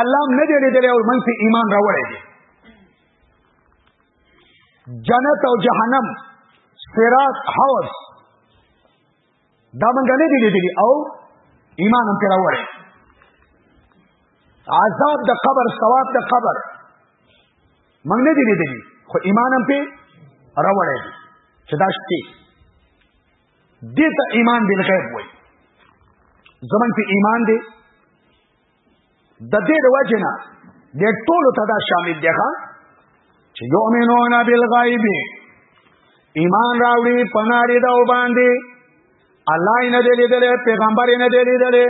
الله هم نه دی لیدلی او موږ پرې ایمان راوړی دی جنت او جهنم صراط حوض دا موږ نه دی لیدلی او ایمان هم پرې راوړی عذاب د قبر ثواب د قبر موږ نه دی لیدلی خو ایمان هم پرې راوړی دی چې دا شته دې ته ایمان بالغیب وایي زمون په ایمان دی د دې د وجنه د ټول ته دا شامل دی ښا چې یؤمنون بالغیب ایمان راوړي پناري دا وباندې الله یې نه دی لیدلې پیغمبر یې نه دی لیدلې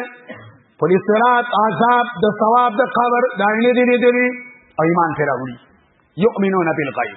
پولیس رات عذاب د ثواب د قبر دا یې نه دی لیدلې ایمان پر راوړي یؤمنون بالغیب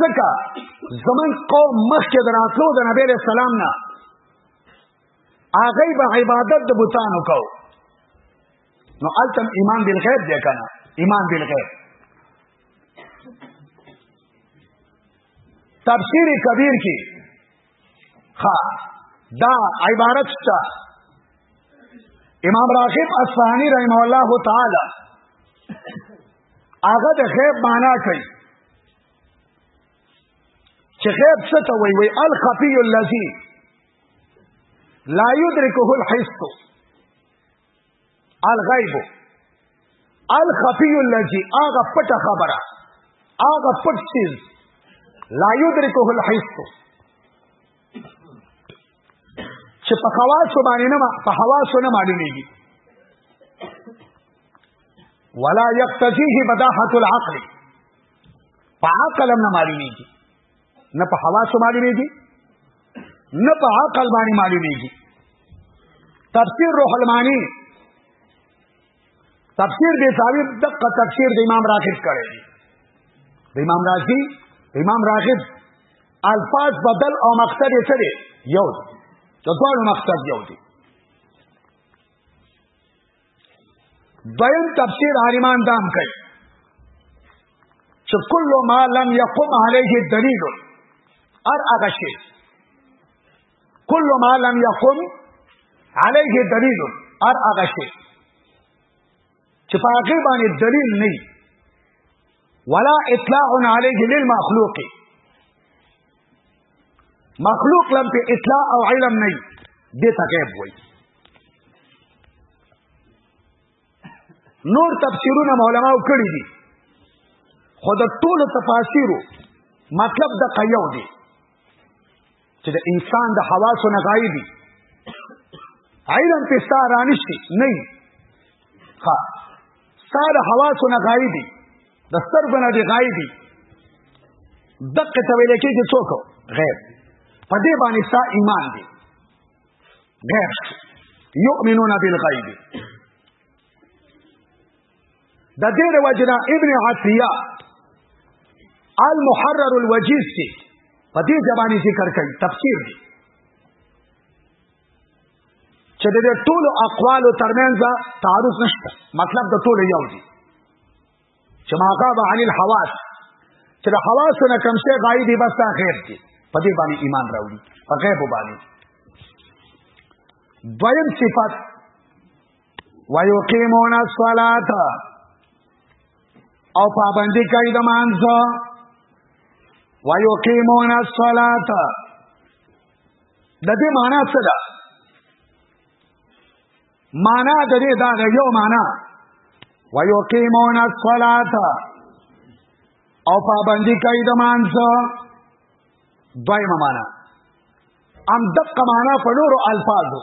ځکه زمون قوم مخکې دراتلو د نبی له سلام نه هغه به عبادت د بوتانو کو نو التم ایمان بالغیب دی کنه ایمان بالغیب تفسیر کبیر کې ها دا عبارت شته امام راغب اصفهانی رحمه الله تعالی هغه د غیب معنا کوي چې غیب څه ته وایي وایي الخفی الذی لا یدرکه الحس الغیب الخفی الذی هغه پټ خبره هغه پټ چیز لا یدرکه الحس چې په خواص باندې نه په حواس نه معلومیږي ولا یقتضیه بداحت العقل په عقل نه معلومیږي نه په حواسو معلومیږي نه په عقل باندې معلومیږي تفسیر روح المانی تفسیر دی ساوی دقه تفسیر د امام راغب کړی دی د امام راغب امام راغب الفاظ بدل او مقصد یې سره یو دی د ټول مقصد یو دی دویم تفسیر عالمان دام کوي چې کل ما لم يقم عليه دلیل ار هغه شی کل ما لم يقم عليه دلیل ار هغه شی چې په هغه باندې دلیل نه ولا اطلاع عليه للمخلوق مخلوق لم په اطلاع او علم نه دي ته غیب وای نور تفسیرونه علماء کړی دي خو د ټول تفاسیرو مطلب د قیو دی چې د انسان د حواسو نه غایبی علم په سارانشتي نه ها ستا د حواسو نه غایبي د سترګو نه دي غایبي دقه ته ویل کېږي څوک غیب په دې باندې ستا ایمان دی غیب یؤمنون بالغیب د دې د وجنا ابن عطیه المحرر الوجیز کې په دې ځبانی ذکر کوي تفسیر دی چې د دې ټولو اقوالو ترمنځ تعارض نشته مطلب د ټولو یو دی چې ما غاب عن الحواس چې د حواسو نه کم څه غایب دی بس غیب دی په دې باندې ایمان راوړي په غیب باندې دویم صفت ويقيمون الصلاه او پابندي کوي د مانځه ويقيمون الصلاه د دې معنا څه ده معنا د دې دا یو معنا ويقيمون الصلاه او پابندي کوي د مانځه دویمه معنا ام دقه معنا په نورو الفاظو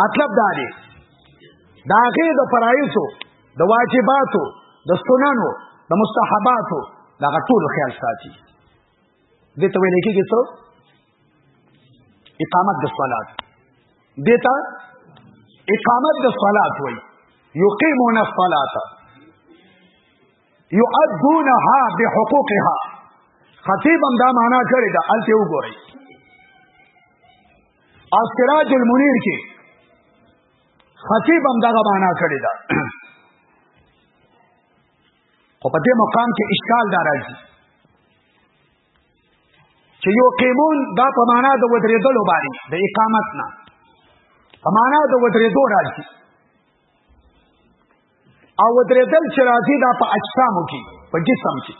مطلب دا دی دا غیر د فرایضو د واجباتو د سننو د مستحباتو دا ټول خیال ساتي دې ته ویل کېږي څو اقامت د صلات دې ته اقامت د صلات وایي یقیمون الصلاه یؤدونها بحقوقها خطیب هم دا معنا کړی دا الته وګورئ اسراج المنیر کې خطیب هم دا معنا کړی دا خو په دې مقام کې اشکال دا راځي چې یو قیمون دا په معنا د ودرېدلو باندې د اقامت نه په معنا د ودرېدو راځي او ودرېدل چې راځي دا په اجسامو کې په جسم کې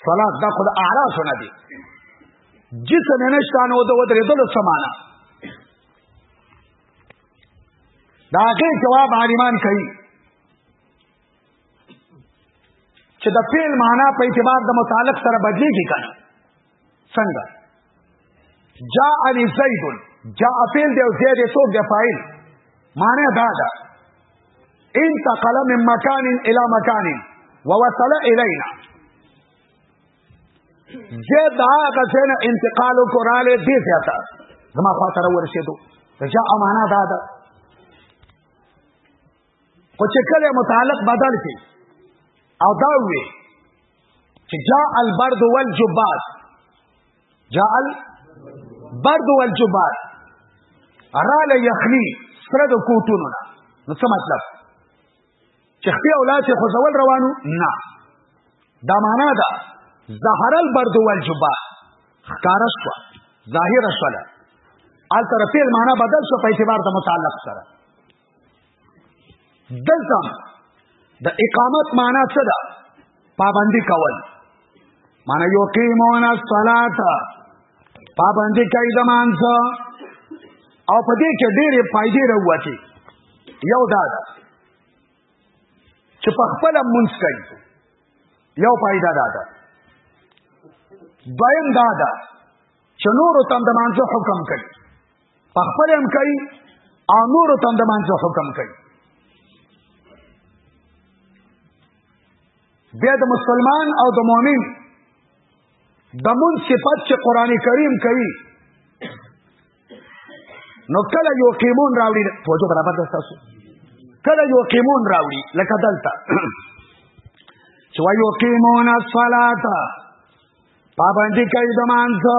صلات دا خود اعراض نه دي جسم نه شان او د ودرېدل سمانا دا هغه جواب عالمان کوي چې د فعل معنا په اعتبار د متعلق سره بدلېږي کنه څنګه جاءني زيد جاء فعل دی او زید یې څوک دی فاعل معنی دا ده انتقل من مكان الى مكان ووصل الينا زید دا غزن انتقال کوراله دی زیاته زما خاطر ورسېدو جاء معنا دا ده خو چې کله متعلق بدل شي او دا وي چې جاء البرد والجباد جاء البرد والجباد اراله یخنی سره د کوټونو نه نو څه مطلب چې خپل اولاد خو ځول روانو نه دا معنا ده ظهر البرد والجبا خکار شو ظاهر شو ال تر فعل معنا بدل شو په اعتبار د متعلق سره دلته د اقامت معنا څه ده پابندي کول معنا یو قیمون الصلات پابندي کوي د مانځ او په دې کې ډېرې فائدې راوځي یو دا ده چې په خپل منځ کوي یو فائدہ دا ده دویم دا ده چې نور تم د مانځ حکم کوي په خپل هم کوي او نور ته د مانځه حکم کوي بیا د مسلمان او د مؤمن د مون صفات چې قران کریم کوي نو کله یو قیمون راوړي توجه برابر ده تاسو کله یو قیمون راوړي لکه دلته چې وایي یو قیمون الصلاه پابندي کوي د مانځه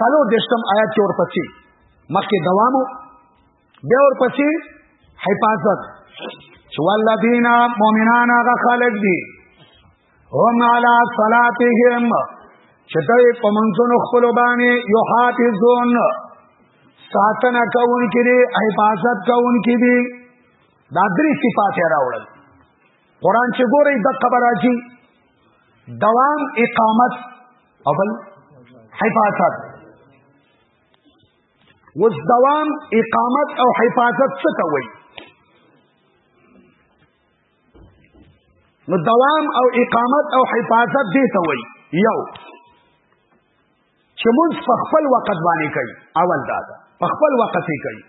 څلور دشتم آیات کې ورپسې مخکې دوام بیا ورپسې حفاظت چې والذین مؤمنان هغه خلق دي هم علی صلاتهم چې دوی په منځونو خپل باندې یحافظون ساتنه کوون کې دي حفاظت کوون کې دي دا درې صفات راوړل قران چې ګوري د قبر راځي دوام اقامت او بل حفاظت وس دوام اقامت او حفاظت څه ته وایي نو دوام او اقامت او حفاظت دې ته وایي یو چې موږ په خپل وخت باندې کوي اول دا په خپل وخت یې کوي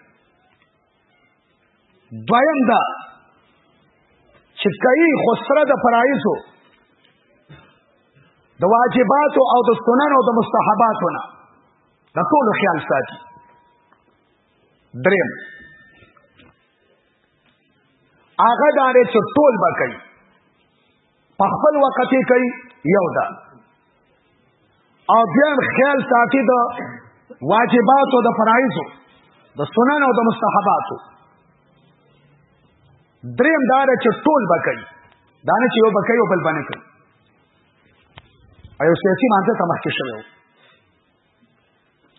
دویم دا چې کوي خسره د فرایزو د واجباتو او د سنن او د مستحباتو نه د ټول خیال ساتي دریم هغه دانه چې ټول به کوي په خپل وخت کې کوي یو دا او بیا خیال ساتي د واجبات او د فرایض د سنن او د مستحبات دریم دا چې ټول بکړي دا نه چې یو بکړي او بل باندې کوي ایو سیاسي مانځه ته مخکې شوی و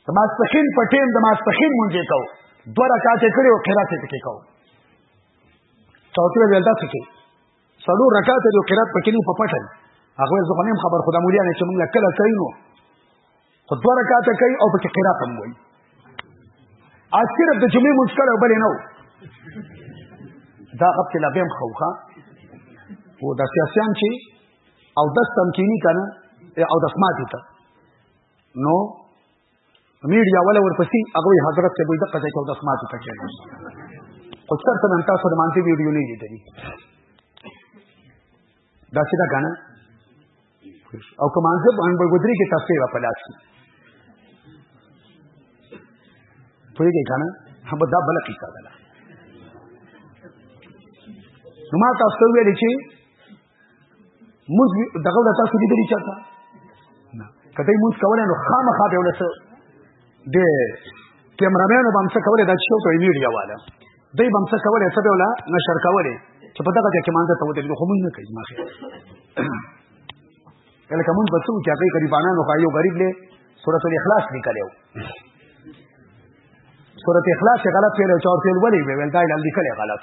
د ماسپخین په ټیم د ماسپخین مونږه کو دوه رکعات کړي او قرات یې پکې کو چوتره ویل دا څه کې سلو رکعات دی قرات پکې نه پپټل هغه زه غنیم خبر خدای مولیا نه چې موږ کله کوي نو خو دوه رکعات کوي او پکې قرات هم وایي ا صرف د جمعې مونږ کړو بلې نه دا غب کې لا بهم خوخه او د سیاسيان چې او د تمکینی کنه او د سماعت ته نو میډیا ولا ورپسې هغه حضرت ته دوی دقه ځای کې د سماعت ته کېږي خو چرته نن تاسو د مانته ویډیو نه لیدلې دا څه ده کنه او کوم ځای باندې ګودري کې تاسو یې په لاس کې پوهیږئ کنه هم دا بل قصه ده نو ما تاسو ویل چې موږ دغه د تاسو لیدلی چاته کته موږ کولای نو خامخا به ولسه د کیمرامین به هم څه کولای دا چې ته ویډیو والا دوی به هم څه کولای څه به ولا نشر کولای چې په دغه ځای کې مانځه ته ودرېږو خو موږ نه کوي ماخې لکه موږ به څه وکړو چې هغوی غریبانانو خو یو غریب دی سورت الاخلاص لیکلی و سورت اخلاص غلط ویلی او چا ورته ویل ولې ویل دا یې لیکلی غلط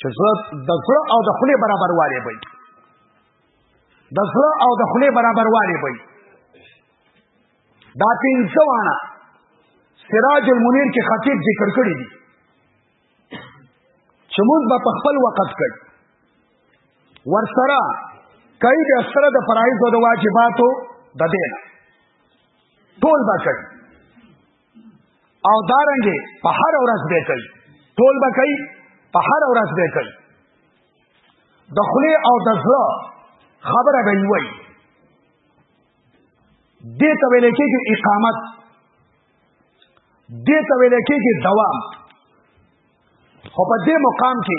چې زړه د زړه او د خولې برابر والی وي د زړه او د خولې برابر والی وي دا پنځه وانه سراج المنیر کې خطیب ذکر کړی دي چې موږ به په خپل وخت کوي ورسره کوي د سره د فرایض او د واجباتو د دین ټول به کوي او دارنګه په هر ورځ به کوي ټول به کوي په هر ورځ به کوي د خلی او د زړه خبره به وي دې ته ویل کېږي اقامت دې ته ویل کېږي دوام خو په دې مقام کې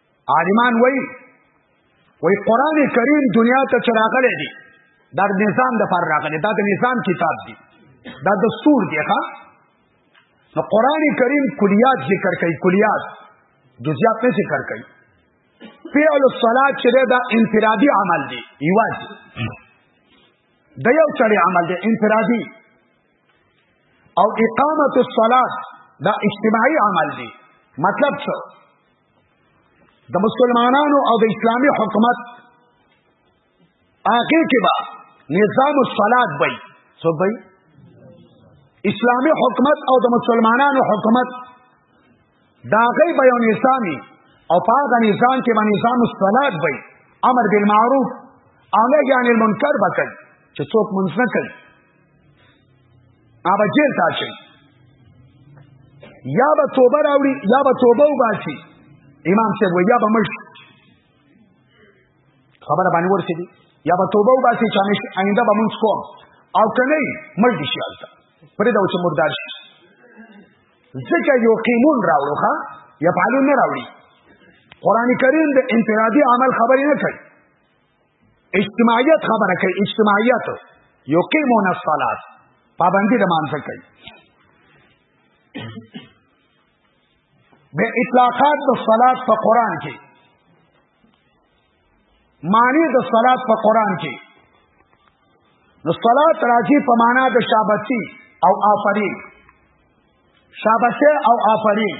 عالمان وای وای قران کریم دنیا ته چراغلې دي دا د نظام د فار راغلي دا د نظام کتاب دی دا دستور دی ښا نو قران کریم کلیات ذکر کوي کلیات جزئیات نه ذکر کوي فعل الصلاه چې دا انفرادي عمل دی یواز د یو چړي عمل دی انفرادي او اقامت الصلاه دا اجتماعي عمل دی مطلب څه د مسلمانانو او د اسلامی حکومت هغه کې به نظام الصلات وي څه وي اسلامی حکومت او د مسلمانانو حکومت دا غي به یو نظامي او په هغه نظام کې به نظام الصلات وي امر بالمعروف او نهي عن المنکر وکړي چې څوک منځ نه کوي هغه جیل ته شي یا به توبه راوړي یا به توبه وباسي امام صاحب وایي یا به مړ شي خبره باندې ورسېږي یا به توبه وباسي چې همیشه آینده به مونږ کوم او که نه مړ دي شي هلته پرې دا چې مردار شي ځکه یو قیمون راوړو ښه یفعلون نه راوړي قرآن کریم د انفرادي عمل خبرې نه کوي اجتماعیت خبره کوي اجتماعیت یقیمون الصلاه پابندی د مانځه کوي به اطلاقات د صلات په قران کې معنی د صلات په قران کې نو صلات راځي په معنا د شابتی او آفرین شابته او آفرین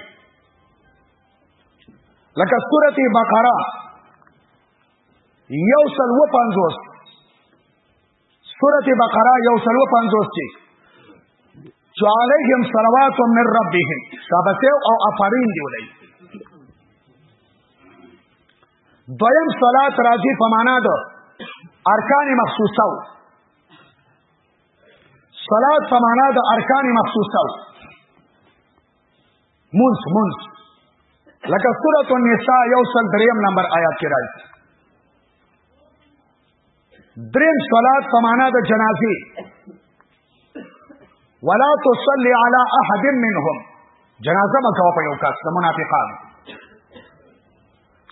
لکه سورته بقره یو سل و پنځوس سورت بقره یو سل و پنځوس کې چې علیهم صلوات من ربهم شابته او افرین دی ولای دویم صلات راځي په معنا ده ارکان مخصوصه صلات په معنا ده ارکان مخصوصه مونس مونس لکه سورۃ النساء یو سل دریم نمبر آیات کې راځي دریم صلات په معنا د جنازي ولا تصلي على احد منهم جنازه مکو په یو کس د منافقان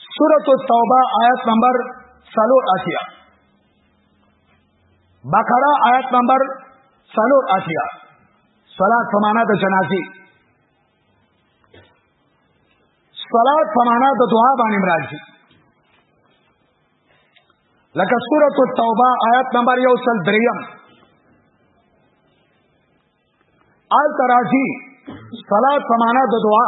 سورۃ التوبه آیت نمبر 3 اتیا بقره آیت نمبر سلور اتیا صلات فمانا د جنازی صلات فمانا د دعا باندې مرادی لکه سورۃ التوبه آیت نمبر یو سل دریم آل تراشی صلات سمانا د دعا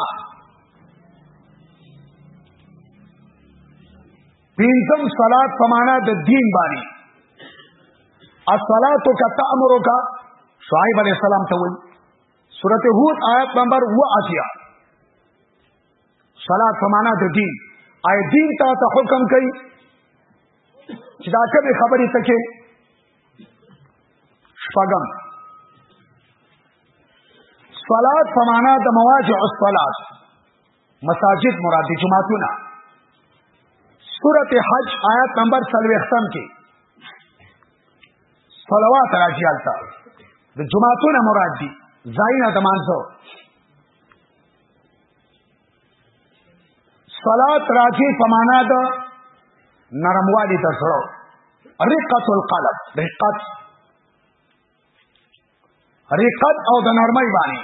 پینځم صلات سمانا د دین باندې الصلات کا تامر کا شعیب علیہ السلام ته وایي سورته هود آیت نمبر 80 صلات سمانا د دین آی دین ته حکم کوي چې دا کومه خبرې تکي شپږم صلات په معنا د مواجع الصلات مساجد مراد جمعتونه سورته حج آیات نمبر 30 کې صلوات راځي البته د جمعتون مراد دي ځای نه د مانځو صلات راځي په معنا د نرموالي د زړه رقت القلب رقت رقت او د نرمۍ باندې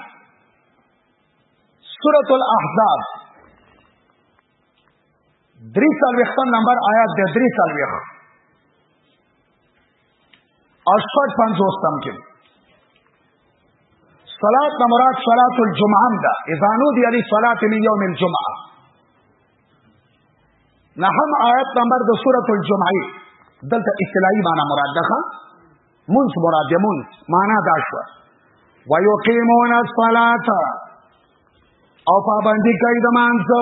سورۃ الاحزاب دریسل وختم نمبر آیات د دریسل وخت اشفاق پنځوستم کې صلات نه مراد صلات الجمعه ده اذا نودي علی صلات من یوم الجمعه نه هم آیت نمبر د سورۃ الجمعه دلته اصطلاحي معنی مراد ده منس مراد ده منس معنی دا شو ويقيمون الصلاه او پابندي کوي د مانځه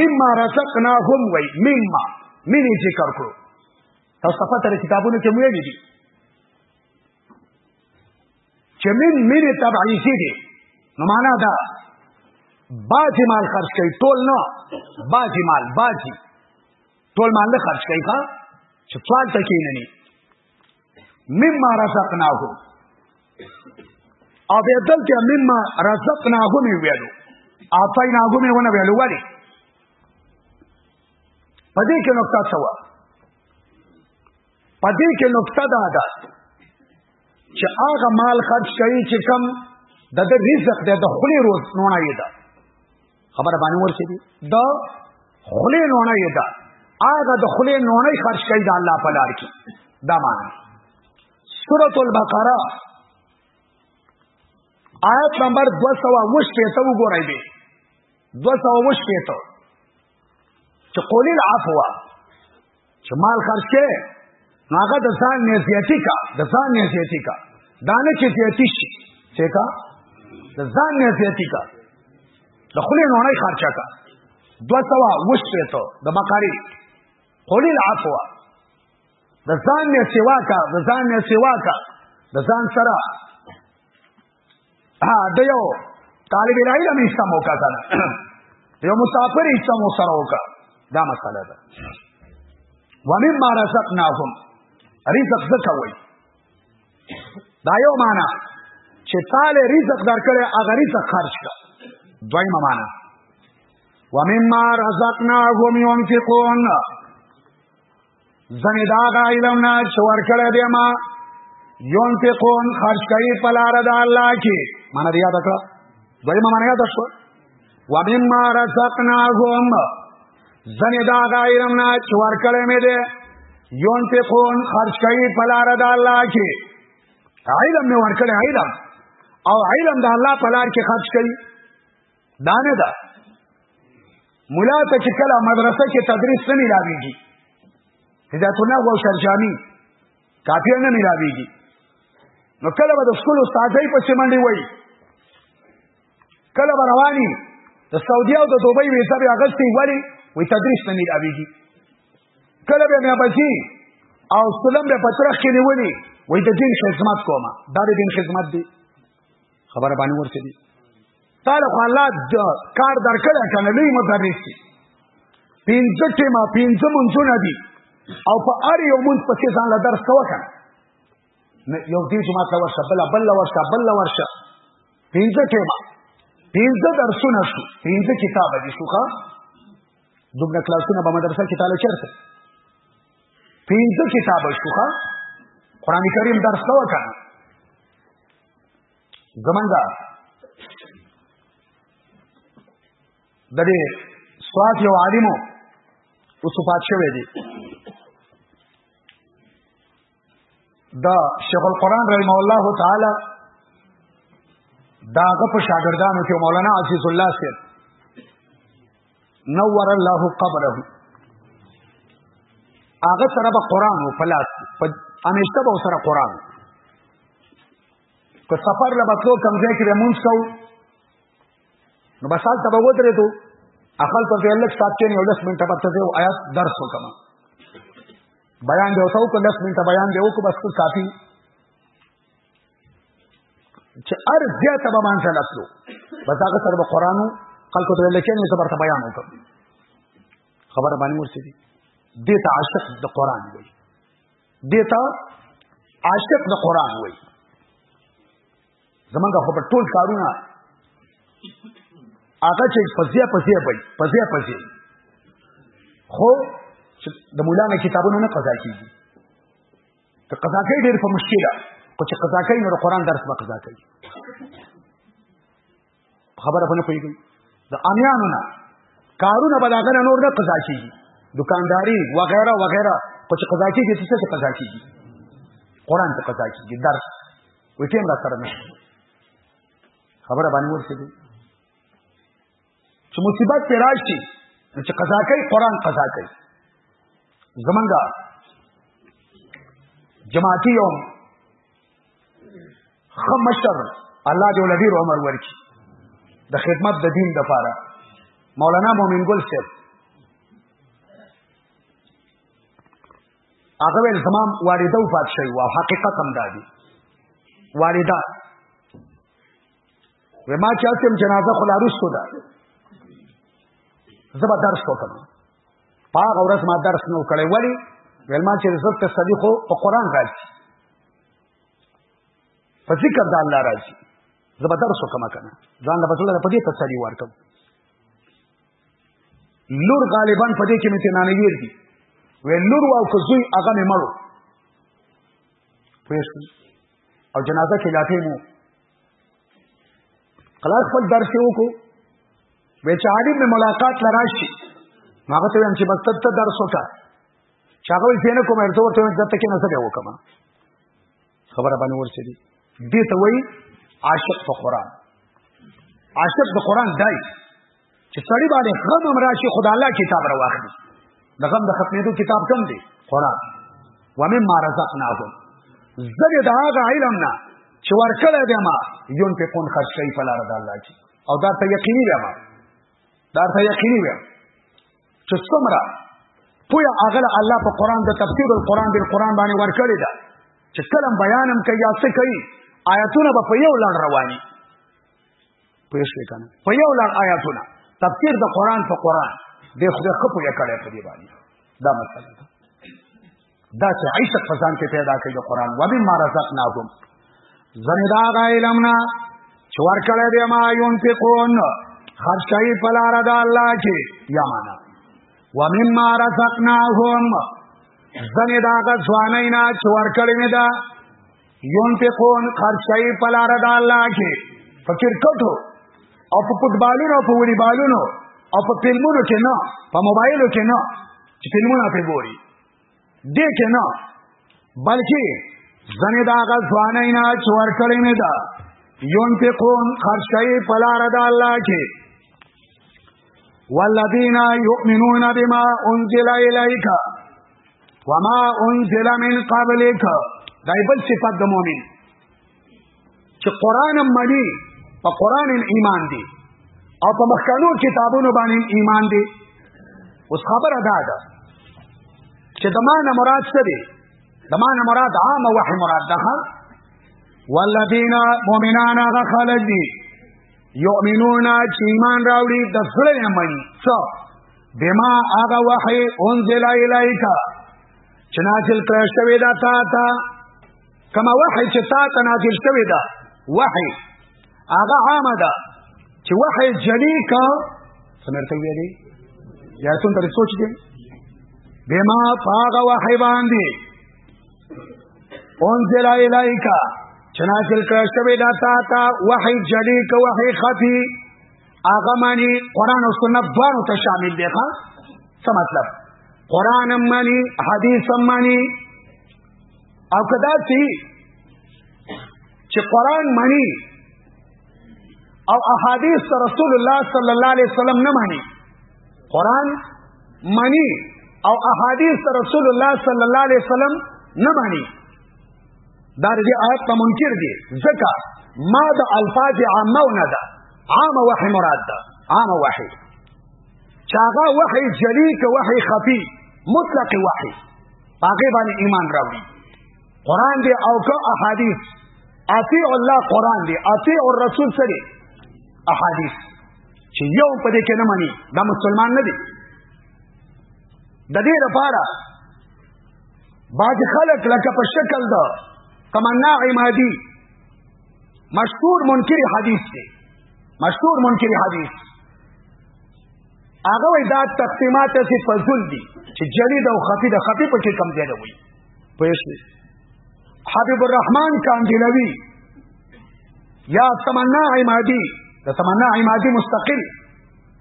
مما رزقناهم وای مما مینه ذکر کړو تاسو په تر کتابونو کې موږ دي چې من مینه تبعیسی دي نو معنا دا باجی مال خرج کوي ټول نه باجی مال باجی ټول مال نه خرج کوي ښا چې څوال تکې نه مما رزقناهم او به دلته مما رزقناهم ویلو اعطیناهم ونه ویلو ولی پدې کې نقطه سوا پدې کې نقطه دا ده چې هغه مال خرج کوي چې کم د د رزق د د خلی روز نونه یې ده خبره باندې ورسې دي دا خلې نونه یې دا هغه د خلې نونه خرج کوي دا الله په لار کې دا معنی سورۃ البقره آیت نمبر 208 ته وګورئ دی 208 ته چې قول العفو چې مال خرج کې هغه د ځان نه زیاتی کا د ځان نه زیاتی کا دانه چې زیاتی شي چې کا د ځان نه زیاتی کا د خلې نه نه خرچا کا دو سوا وشته ته د مقاری قول العفو د ځان نه سیوا کا د ځان نه سیوا کا د ځان سره ها د یو طالب العلم یې سمو کا کنه یو مسافر یې سمو سره وکا دا مسله ده ومما رزقناهم رزق زکوي دا یو معنا چې تعالی رزق درکړي هغه رزق خرج کا دویمه معنا ومما رزقناهم ينفقون زنی دا غا علم نا چور کړه دی ما یون پی قون خرج کئی پلار دا اللہ کی مانا دیا دکڑا دوی ما مانا یاد شو و مما رزقناهم زنی دا غا علم نا چور کړه می دی یون پی قون خرج کئی پلار دا اللہ کی علم می ورکڑه علم او علم دا اللہ پلار کی خرج کئی دا نه ده مولا ته چې کله مدرسه کې تدریس نه ملاویږي هدایت الله او شرجانی کافی نه ملاویږي نو کله به د سکول استادای په سیمنډي وای کله به رواني د سعودي او د دوبۍ ویزه به اغستې ولی وی تدریس نه ملاویږي کله به مې بچي او سلم به پترخ کې نیولې وای د دین خدمت کومه دا د دین خدمت دی خبره باندې ورسې دي تعالی خو الله د کار درکړه کنه لوی مدرس دی پینځه ټیما پینځه منځونه دي او په اړ یو منځ پسې ځان له درس کوه کنه یو دې جمعه ته ورشه بل بل ورشه بل ورشه پینځه ټیما پینځه درسونه شو پینځه کتاب دي شو ښا دومره کلاسونه په مدرسه کې تعالی چیرته پنځه کتاب شوخه قران کریم درس دا وکړه زمونږه د دې سواد یو عالمو او صفات شوی دی دا شیخ القران رحم الله تعالی داغه په شاګردانو کې مولانا عزیز الله سره نور الله قبره هغه سره به قران او فلاس په همیشه به سره قران که سفر له بتلو کم ځای کې مونږ کو نو بس حالت به ودرې ته اخل ته الله سات کې یو 10 منټه پته دی آیات درس وکم بیان دی او څو کو 10 منټه بیان دی او کو بس کو کافی چې ارزه ته به مانځه لاسلو بس هغه سره به قرآن خلکو ته ویل کېږي چې برته بیان وکړ خبره باندې مرسي دي دې ته عاشق د قرآن وایي دې ته عاشق د قرآن وایي زمونږ خو په ټول کارونه هغه چې پزیا پزیا وایي پزیا پزیا خو د مولانا کتابونه نه قضا کیږي ته قضا کوي ډېر په مشکله خو چې قضا کوي نو قرآن درس به قضا کوي خبره په نه پوهېږي د امیانو نه کارونه به د هغه نه نور نه قضا کېږي دکانداري وغیره وغیره خو چې قضا کېږي څه څه قضا کېږي قرآن ته قضا کېږي درس وایي ټیم را سره نشته خبره باندې ورسېږي چې مصیبت پر راشي چې قضا کوي قران قضا کوي زمونږه جماعتي یو خمشر الله دې ولدي عمر ورکي د خدمت د دین د پاره مولانا مومن ګل صاحب هغه ول زمام والده وفات شوی او حقیقت هم دادی والده و ما چې اتم جنازه خو لارستو ده زه به درس وکړم په هغه ورځ ما درس نه وکړی ولې ویل ما چې زه تسلی خو په قرآن راځي په ذکر د الله راځي زه به درس وکړم که نه ځان له به زړه په دې تسلی ورکړم لور غالبا په دې کې مې تنانویر دي ویل لور او که زوی هغه مې مړو پوه او جنازه کې لاټې مو خلاص خپل درس وکړو وې چې عالم مې ملاقات لراشي هغه ته چې بس ته درس وکړه چې هغه یې نه کوم ارته ورته چې ته کې نه څه وکم خبره باندې ورسېدي دې ته وایي عاشق په قران عاشق د قران دای چې سړی باندې غم هم راشي خدای الله کتاب راوخلي د غم د ختمېدو کتاب کم دی قرآن ومما رزقناهم زګه دا هغه علم نه چې ورکړی دی ما یون په کون خرج کوي په لار د الله کې او دا ته یقیني دی ما دا ته یقیني دی چې څومره پویا اغل الله په قران د تفسیر القران بل قران باندې ورکړی دا چې کلم بیانم کوي یا څه کوي آیاتونه به په یو لړ رواني پوه شئ کنه په یو لړ آیاتونه تفسیر د قران په قران د خدای خپو یې کړی په دې باندې دا مسله ده دا چې عشق په ځان کې پیدا کړي د قران و به ما رزقناهم زندا غا علمنا چې ورکړی دی ما یون په کون خرچای په لار د الله کې یا معنا و مما رزقناهم زندا غا ځوانینا چې ورکړی می دا یون په کون خرچای په لار د الله کې فکر کټو او په فوټبالونو په وړي بالونو او په فلمونو کې نه په موبایلو کې نه چې فلمونه په ګوري دې کې نه بلکې زنه دا غا ځوانای نه چور کړی نه دا یون په کون خرچای په لار د الله کې والذین یؤمنون بما انزل الیک وما انزل من قبلک دای بل صفات د مؤمن چې قران مانی په قران ایمان دی او په مخکانو کتابونو باندې ایمان دی اوس خبره ده ده چې د معنی مراد څه دی د معنی مراد عام وحی مراد ده والذین مؤمنان هغه خلک دي یؤمنون چې ایمان راوړي د سره نه مانی څه بما هغه وحی انزل الیک چې نازل کړی شوی دا تا ته کما وحی چې تا ته نازل شوی دا وحی هغه عامه ده چې وحی جلی کا سمرته وی دی یا څون تر سوچ دی بما پاغه وحی باندې انزل الیک چې نازل کړی شوی دا تا ته وحی جلی کا وحی خفی هغه معنی قران او سنت دواړو ته شامل دي ښا څه مطلب قران هم معنی حدیث هم معنی او کدا چې چې قران معنی او احادیث رسول الله صلی الله علیه وسلم نه معنی قران معنی او احادیث رسول الله صلی الله علیه وسلم نه معنی دا دې آیت ته منکر دي ځکه ما د الفاظ عامه نه ده عام وحی مراد ده عام وحی چاغه وحی جلی که وحی خفی مطلق وحی باقی باندې ایمان راوړي قران دی او که احادیث اطیع الله قران دی اطیع الرسول سره احادیث چې یو په دې کې نه مانی دا مسلمان نه دی د دې لپاره بعض خلق لکه په شکل دا تمنا عمادی مشهور منکر حدیث دی مشهور منکر حدیث هغه وای دا تقسیمات چې فضل دي چې جلید او خفی د خفی په کې کم ځای وي پوه حبیب الرحمن کاندلوی یا تمنا عمادی د تمنا عمادی مستقل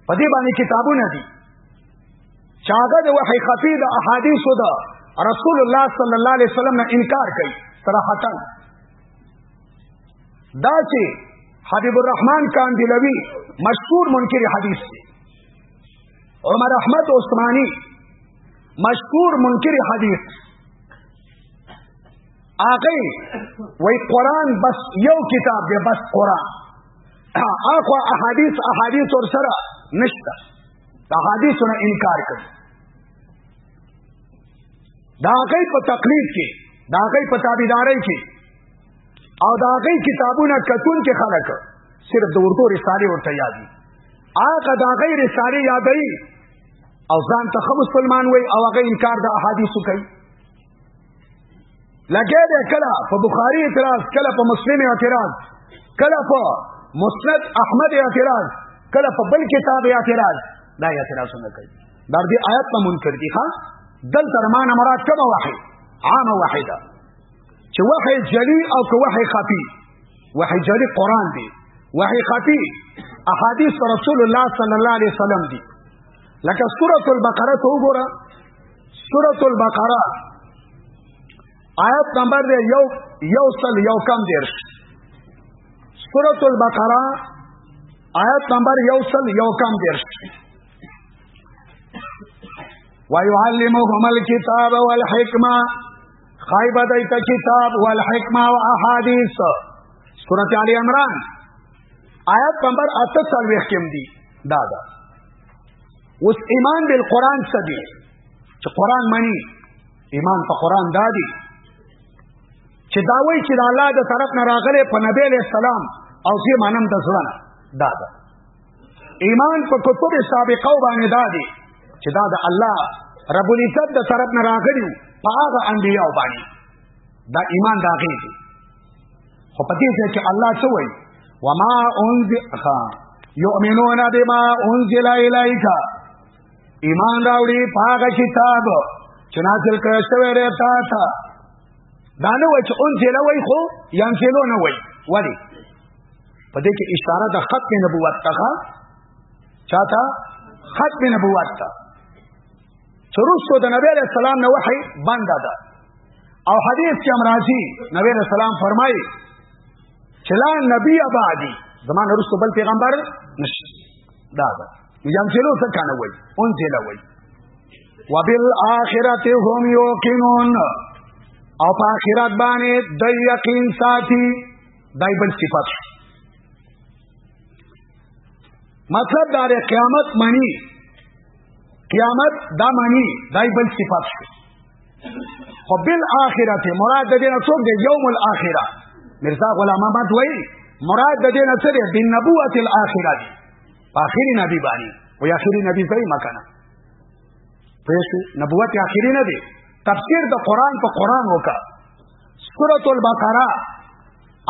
په دې باندې کتابونه دي چاغه د وحی خفی د احادیثو ده رسول الله صلی الله علیه وسلم نه انکار کوي صراحتا دا چې حبیب الرحمن کاندلوی مشهور منکر حدیث دی عمر احمد عثماني مشهور منکر حدیث هغه وای قران بس یو کتاب دی بس قران هغه احادیث احادیث ور سره نشته دا حدیث نه انکار کوي دا غي په تقلید کې دا غي په تابعداري کې او دا غي کتابونه کتون کې خلک صرف د اردو رسالې ورته یادي هغه دا غي رسالې یادي او ځان ته خو مسلمان وي او هغه انکار د احادیث کوي لګې دې کله په بخاری اعتراض کله په مسلم اعتراض کله په مسند احمد اعتراض کله په بل کتاب اعتراض دا اعتراض نه کوي دا دې آیت ته منکر دي ها دل ترمان مراد کومه وحي عام واحده چې وحي جلی او که وحي خفي وحي جلی قران دی وحي خفي احادیث رسول الله صلی الله علیه وسلم دی لکه سورۃ البقره ته وګوره سورۃ البقره آیت نمبر دی یو یو سل یو کم دیرش سورۃ البقره آیت نمبر یو سل یو کم دیرش ويعلمهم الكتاب والحکمه خایبه دایته کتاب والحکمه واحادیث سورۃ آل عمران آیت نمبر 48 کې دی دا دا اوس ایمان بل قران څه دی چې قران مني ایمان په قران دادی چې دا وایي چې الله د طرف نه راغله په نبی له سلام او چې مانم د ځوان دا ده ایمان په کتب سابقه باندې دادی چې دا د الله رب العزت د طرف نه راغلی په هغه انبیاء باندې دا ایمان دا غي خو په دې ځای کې الله څه وایي وما انزل یؤمنون بما انزل الیک ایمان راوړي پاګه کتاب چې نازل کړی شوی دی تا ته دا نه وای چې انزل وای خو ینزلو نه وای ولی په دې کې اشاره د ختم نبوت ته چاته ختم نبوت ته ترستو د نبی علیہ السلام نه وحی بند ده او حدیث کې امراضی نبی علیہ السلام فرمایي چې لا نبی ابادی زمان رسو بل پیغمبر نشي دا ده یان چې نو څه کنه وای اون چې لا وای وبالآخرته هم یوقنون او په آخرت باندې د یقین ساتي دای بل صفات مطلب دار قیامت منی قیامت دا معنی دای بل صفات شو خو بل آخرت مراد د دینه څوک دی یوم الاخره مرزا غلام احمد وای مراد د دینه څه دی بن نبوت الاخره دی اخری نبی باندې او اخری نبی ځای مکنه پېښ نبوت اخری نه دی تفسیر د قران په قران وکړه سورۃ البقره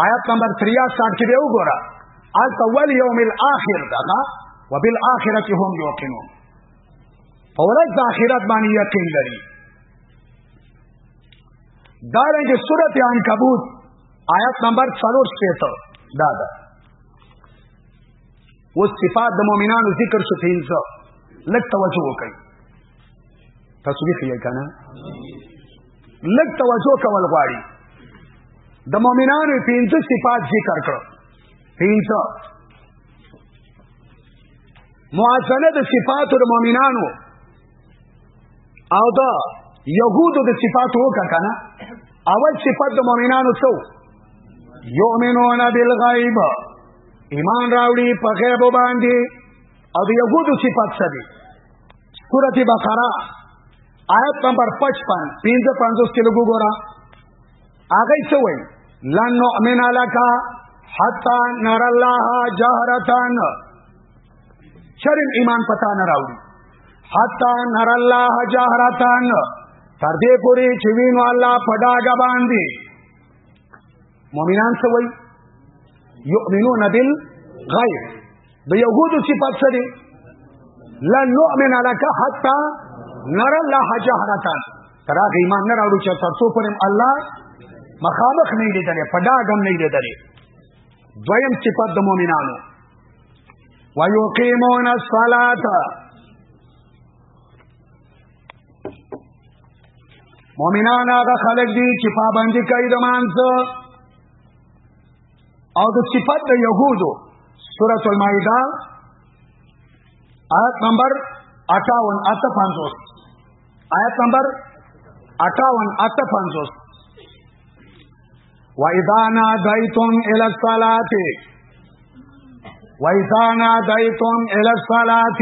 آیت نمبر 63 کې به وګوره الته ول یوم الاخر دغه وبالاخره هم یوقنون فورز د اخرت باندې یقین لري دا رنګه سورۃ عنکبوت آیت نمبر 413 دا ده و صفات د مؤمنانو ذکر شو پینځه لږ توجه وکړئ تاسو به یې کنه لږ توجه کول غواړي د مؤمنانو پنځه صفات ذکر کړو پنځه موازنه د صفاتو د مؤمنانو او د يهودو د صفاتو وکړه کنه اول صفات د مؤمنانو څو یؤمنون بالغیب ایمان راوړي په غیب باندې او د يهودو صفات څه دي سورته بقره آیت نمبر 55 پینځه پنځوس کې لګو ګورا هغه څه وای لن نؤمن لك حتا نر الله جهرتان چرم ایمان پتا نه راوړي حتا نر الله جهرتان تر دې پوري چې وینو الله پډاګ باندې مؤمنان څه وایي یؤمنون بالغیب د یهودو صفات څه دي لا نؤمن لك حتى نرى الله جهرة تر هغه ایمان نه راوړو چې تر څو پرم الله مخامخ نه لیدل په دا غم نه لیدل دویم صفات د مؤمنانو ويقيمون الصلاه مؤمنان هغه خلک دي چې پابندي کوي د مانځه او د صفات د يهودو سورۃ المائده آیت نمبر 58 58 آیت نمبر 58 58 وَإِذَا نَادَيْتُمْ إِلَى الصَّلَاةِ وَإِذَا نَادَيْتُمْ إِلَى الصَّلَاةِ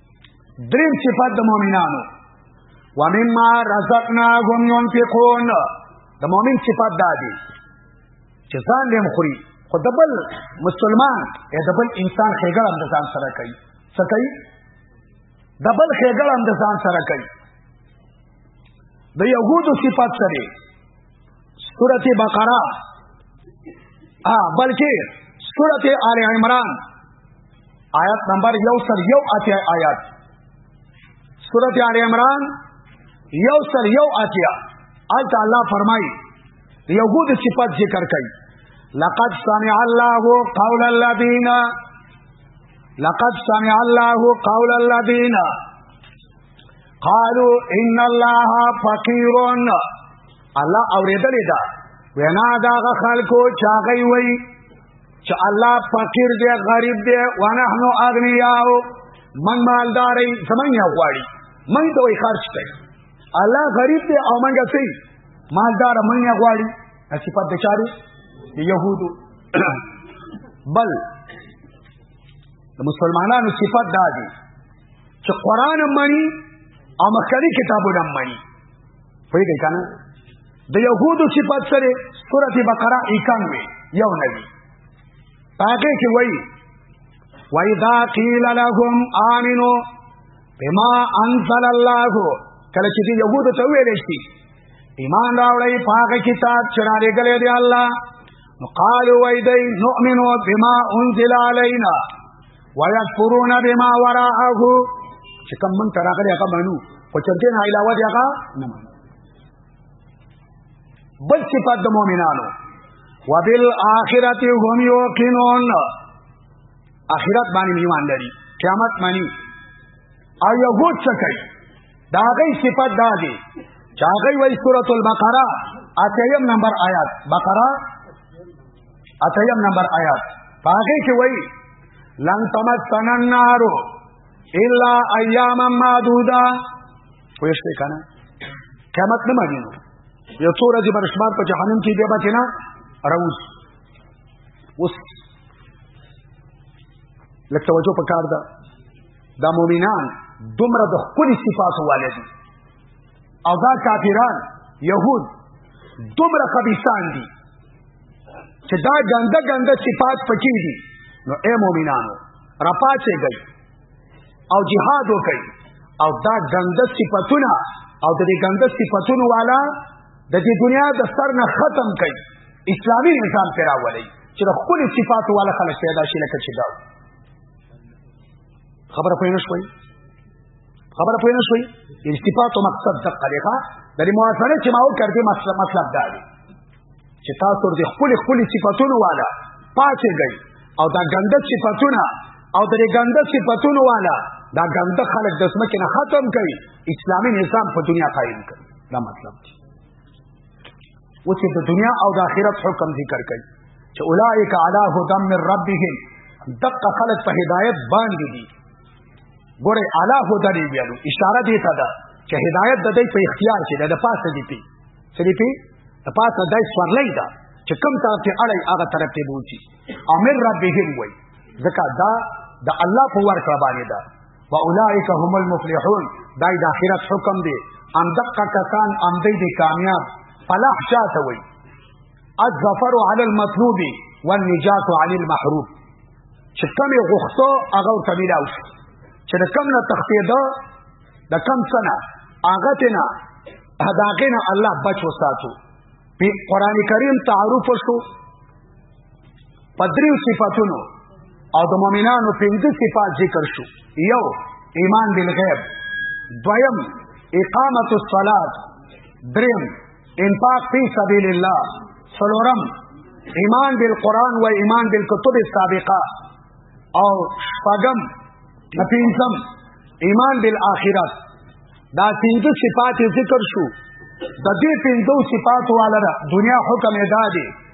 دریم صفات د مؤمنانو ومما رزقناهم ينفقون د مؤمن صفات دا دي چې ځان لیم خوري خو د بل مسلمان یا د بل انسان خېګړه هم د ځان سره کوي څه کوي د بل خېګړه هم د ځان سره کوي د يهودو صفات سره سورت بقرہ ہاں بلکہ سورت آل عمران آیت نمبر یو سر یو آتیا آیات سورت آل عمران یو سر یو آتیا آلتا اللہ فرمائی یہود صفت ذکر کئی لقد سمع اللہ قول الذین لقد سمع اللہ قول الذین قالوا ان الله فقير الله اوریدلې دا وینا دا خلکو چاغي وي چې الله فقیر دی غریب دی ونحن اغنیاء من مالداري زمونږ نه غواړي من ته وي خرج کړي الله غریب دی او مونږ سي مالدار مونږ نه غواړي صفات د چاري يهودو بل د مسلمانانو صفات دا دي چې قران هم مانی او مخکني کتابونه هم مانی پوهیږئ کنه د يهودو صفات سره سورته بقره 91 یو نبی پاګه کې وایي وَإِذَا قِيلَ لَهُمْ آمِنُوا بِمَا أَنزَلَ اللَّهُ کله چې يهودو ته ویل شي ایمان راوړی پاګه کتاب چې را لګلې دی الله نو قالوا وَإِذَا نُؤْمِنُوا بِمَا أُنزِلَ عَلَيْنَا ويكفرون بما وراءه چې کوم من تراغلي هغه منو او چې دین علاوه دی هغه نه منو بل صفات د مؤمنانو وبالآخرة هم يوقنون آخرت باندې ایمان لري قیامت باندې او يهود څه کوي دا غي صفات دا دي چاغي وای سورۃ البقره اتیم نمبر آیات بقره اتیم نمبر آیات پاګه کې وای لن تمسن النار الا ایاما معدودا پوښتې کنه قیامت نه مانی یو څو ورځې بر شمار په جهنم کې دی به کنه راوځ اوس لکه توجه پکار ده دا مؤمنان دومره د خپل صفات والي دي او دا کافران يهود دومره خبيسان دي چې دا ګنده ګنده صفات پکې دي نو اے مؤمنانو را پاتې گئی او جهاد وکي او دا ګنده صفاتونه او د دې ګنده صفاتونو والا د دې دنیا د سر نه ختم کړي اسلامي نظام پیراولي چې د خپل صفاتو والا خلک پیدا شي لکه چې دا خبره پوه نه شوي خبره پوه نه شوي التفات او مقصد د قلقه د دې مواصله چې ما وکړ دې مطلب مطلب دا دی چې تاسو دې خپل خپل صفاتونو والا پاتې گئی او دا ګنده صفاتونه او د دې ګنده صفاتونو والا دا ګنده خلک د سمکه نه ختم کړي اسلامي نظام په دنیا قائم کړي دا مطلب دی و چې د دنیا او د آخرت حکم ذکر کوي چې اولائک علی هدى من ربهم دقه خلق په هدایت باندې دي ګوره علی هدى دی ویلو اشاره دی ته ده چې هدایت د دې په اختیار کې ده د پاسه دی پی سری پی د پاسه دای سورلای ده چې کوم طرف ته اړای هغه طرف ته بوچی امر ربهم وای ځکه دا د الله په ورکړه باندې ده واولائک هم المفلحون دای د اخرت حکم دی ان دقه کسان ان دی دی کامیاب فلاح شاته وي الظفر علی المطلوب والنجات علی المحروم چې کمی غوښتو هغه ته ملاو شي چې د کم نه تختیدا د کم سنه هغه ته نه هداغه نه الله بچ وساتو په قران کریم تعارف شو په دریو صفاتونو او د مؤمنانو پنځه صفات ذکر شو یو ایمان بالغیب دویم اقامت الصلاة دریم انفاق فی سبیل الله سلورم ایمان بالقرآن و ایمان بالکتب السابقه او شپږم پنځم ایمان بالآخرت دا پنځه صفات ذکر شو د دې پنځو صفاتو والا دنیا حکم ادا دی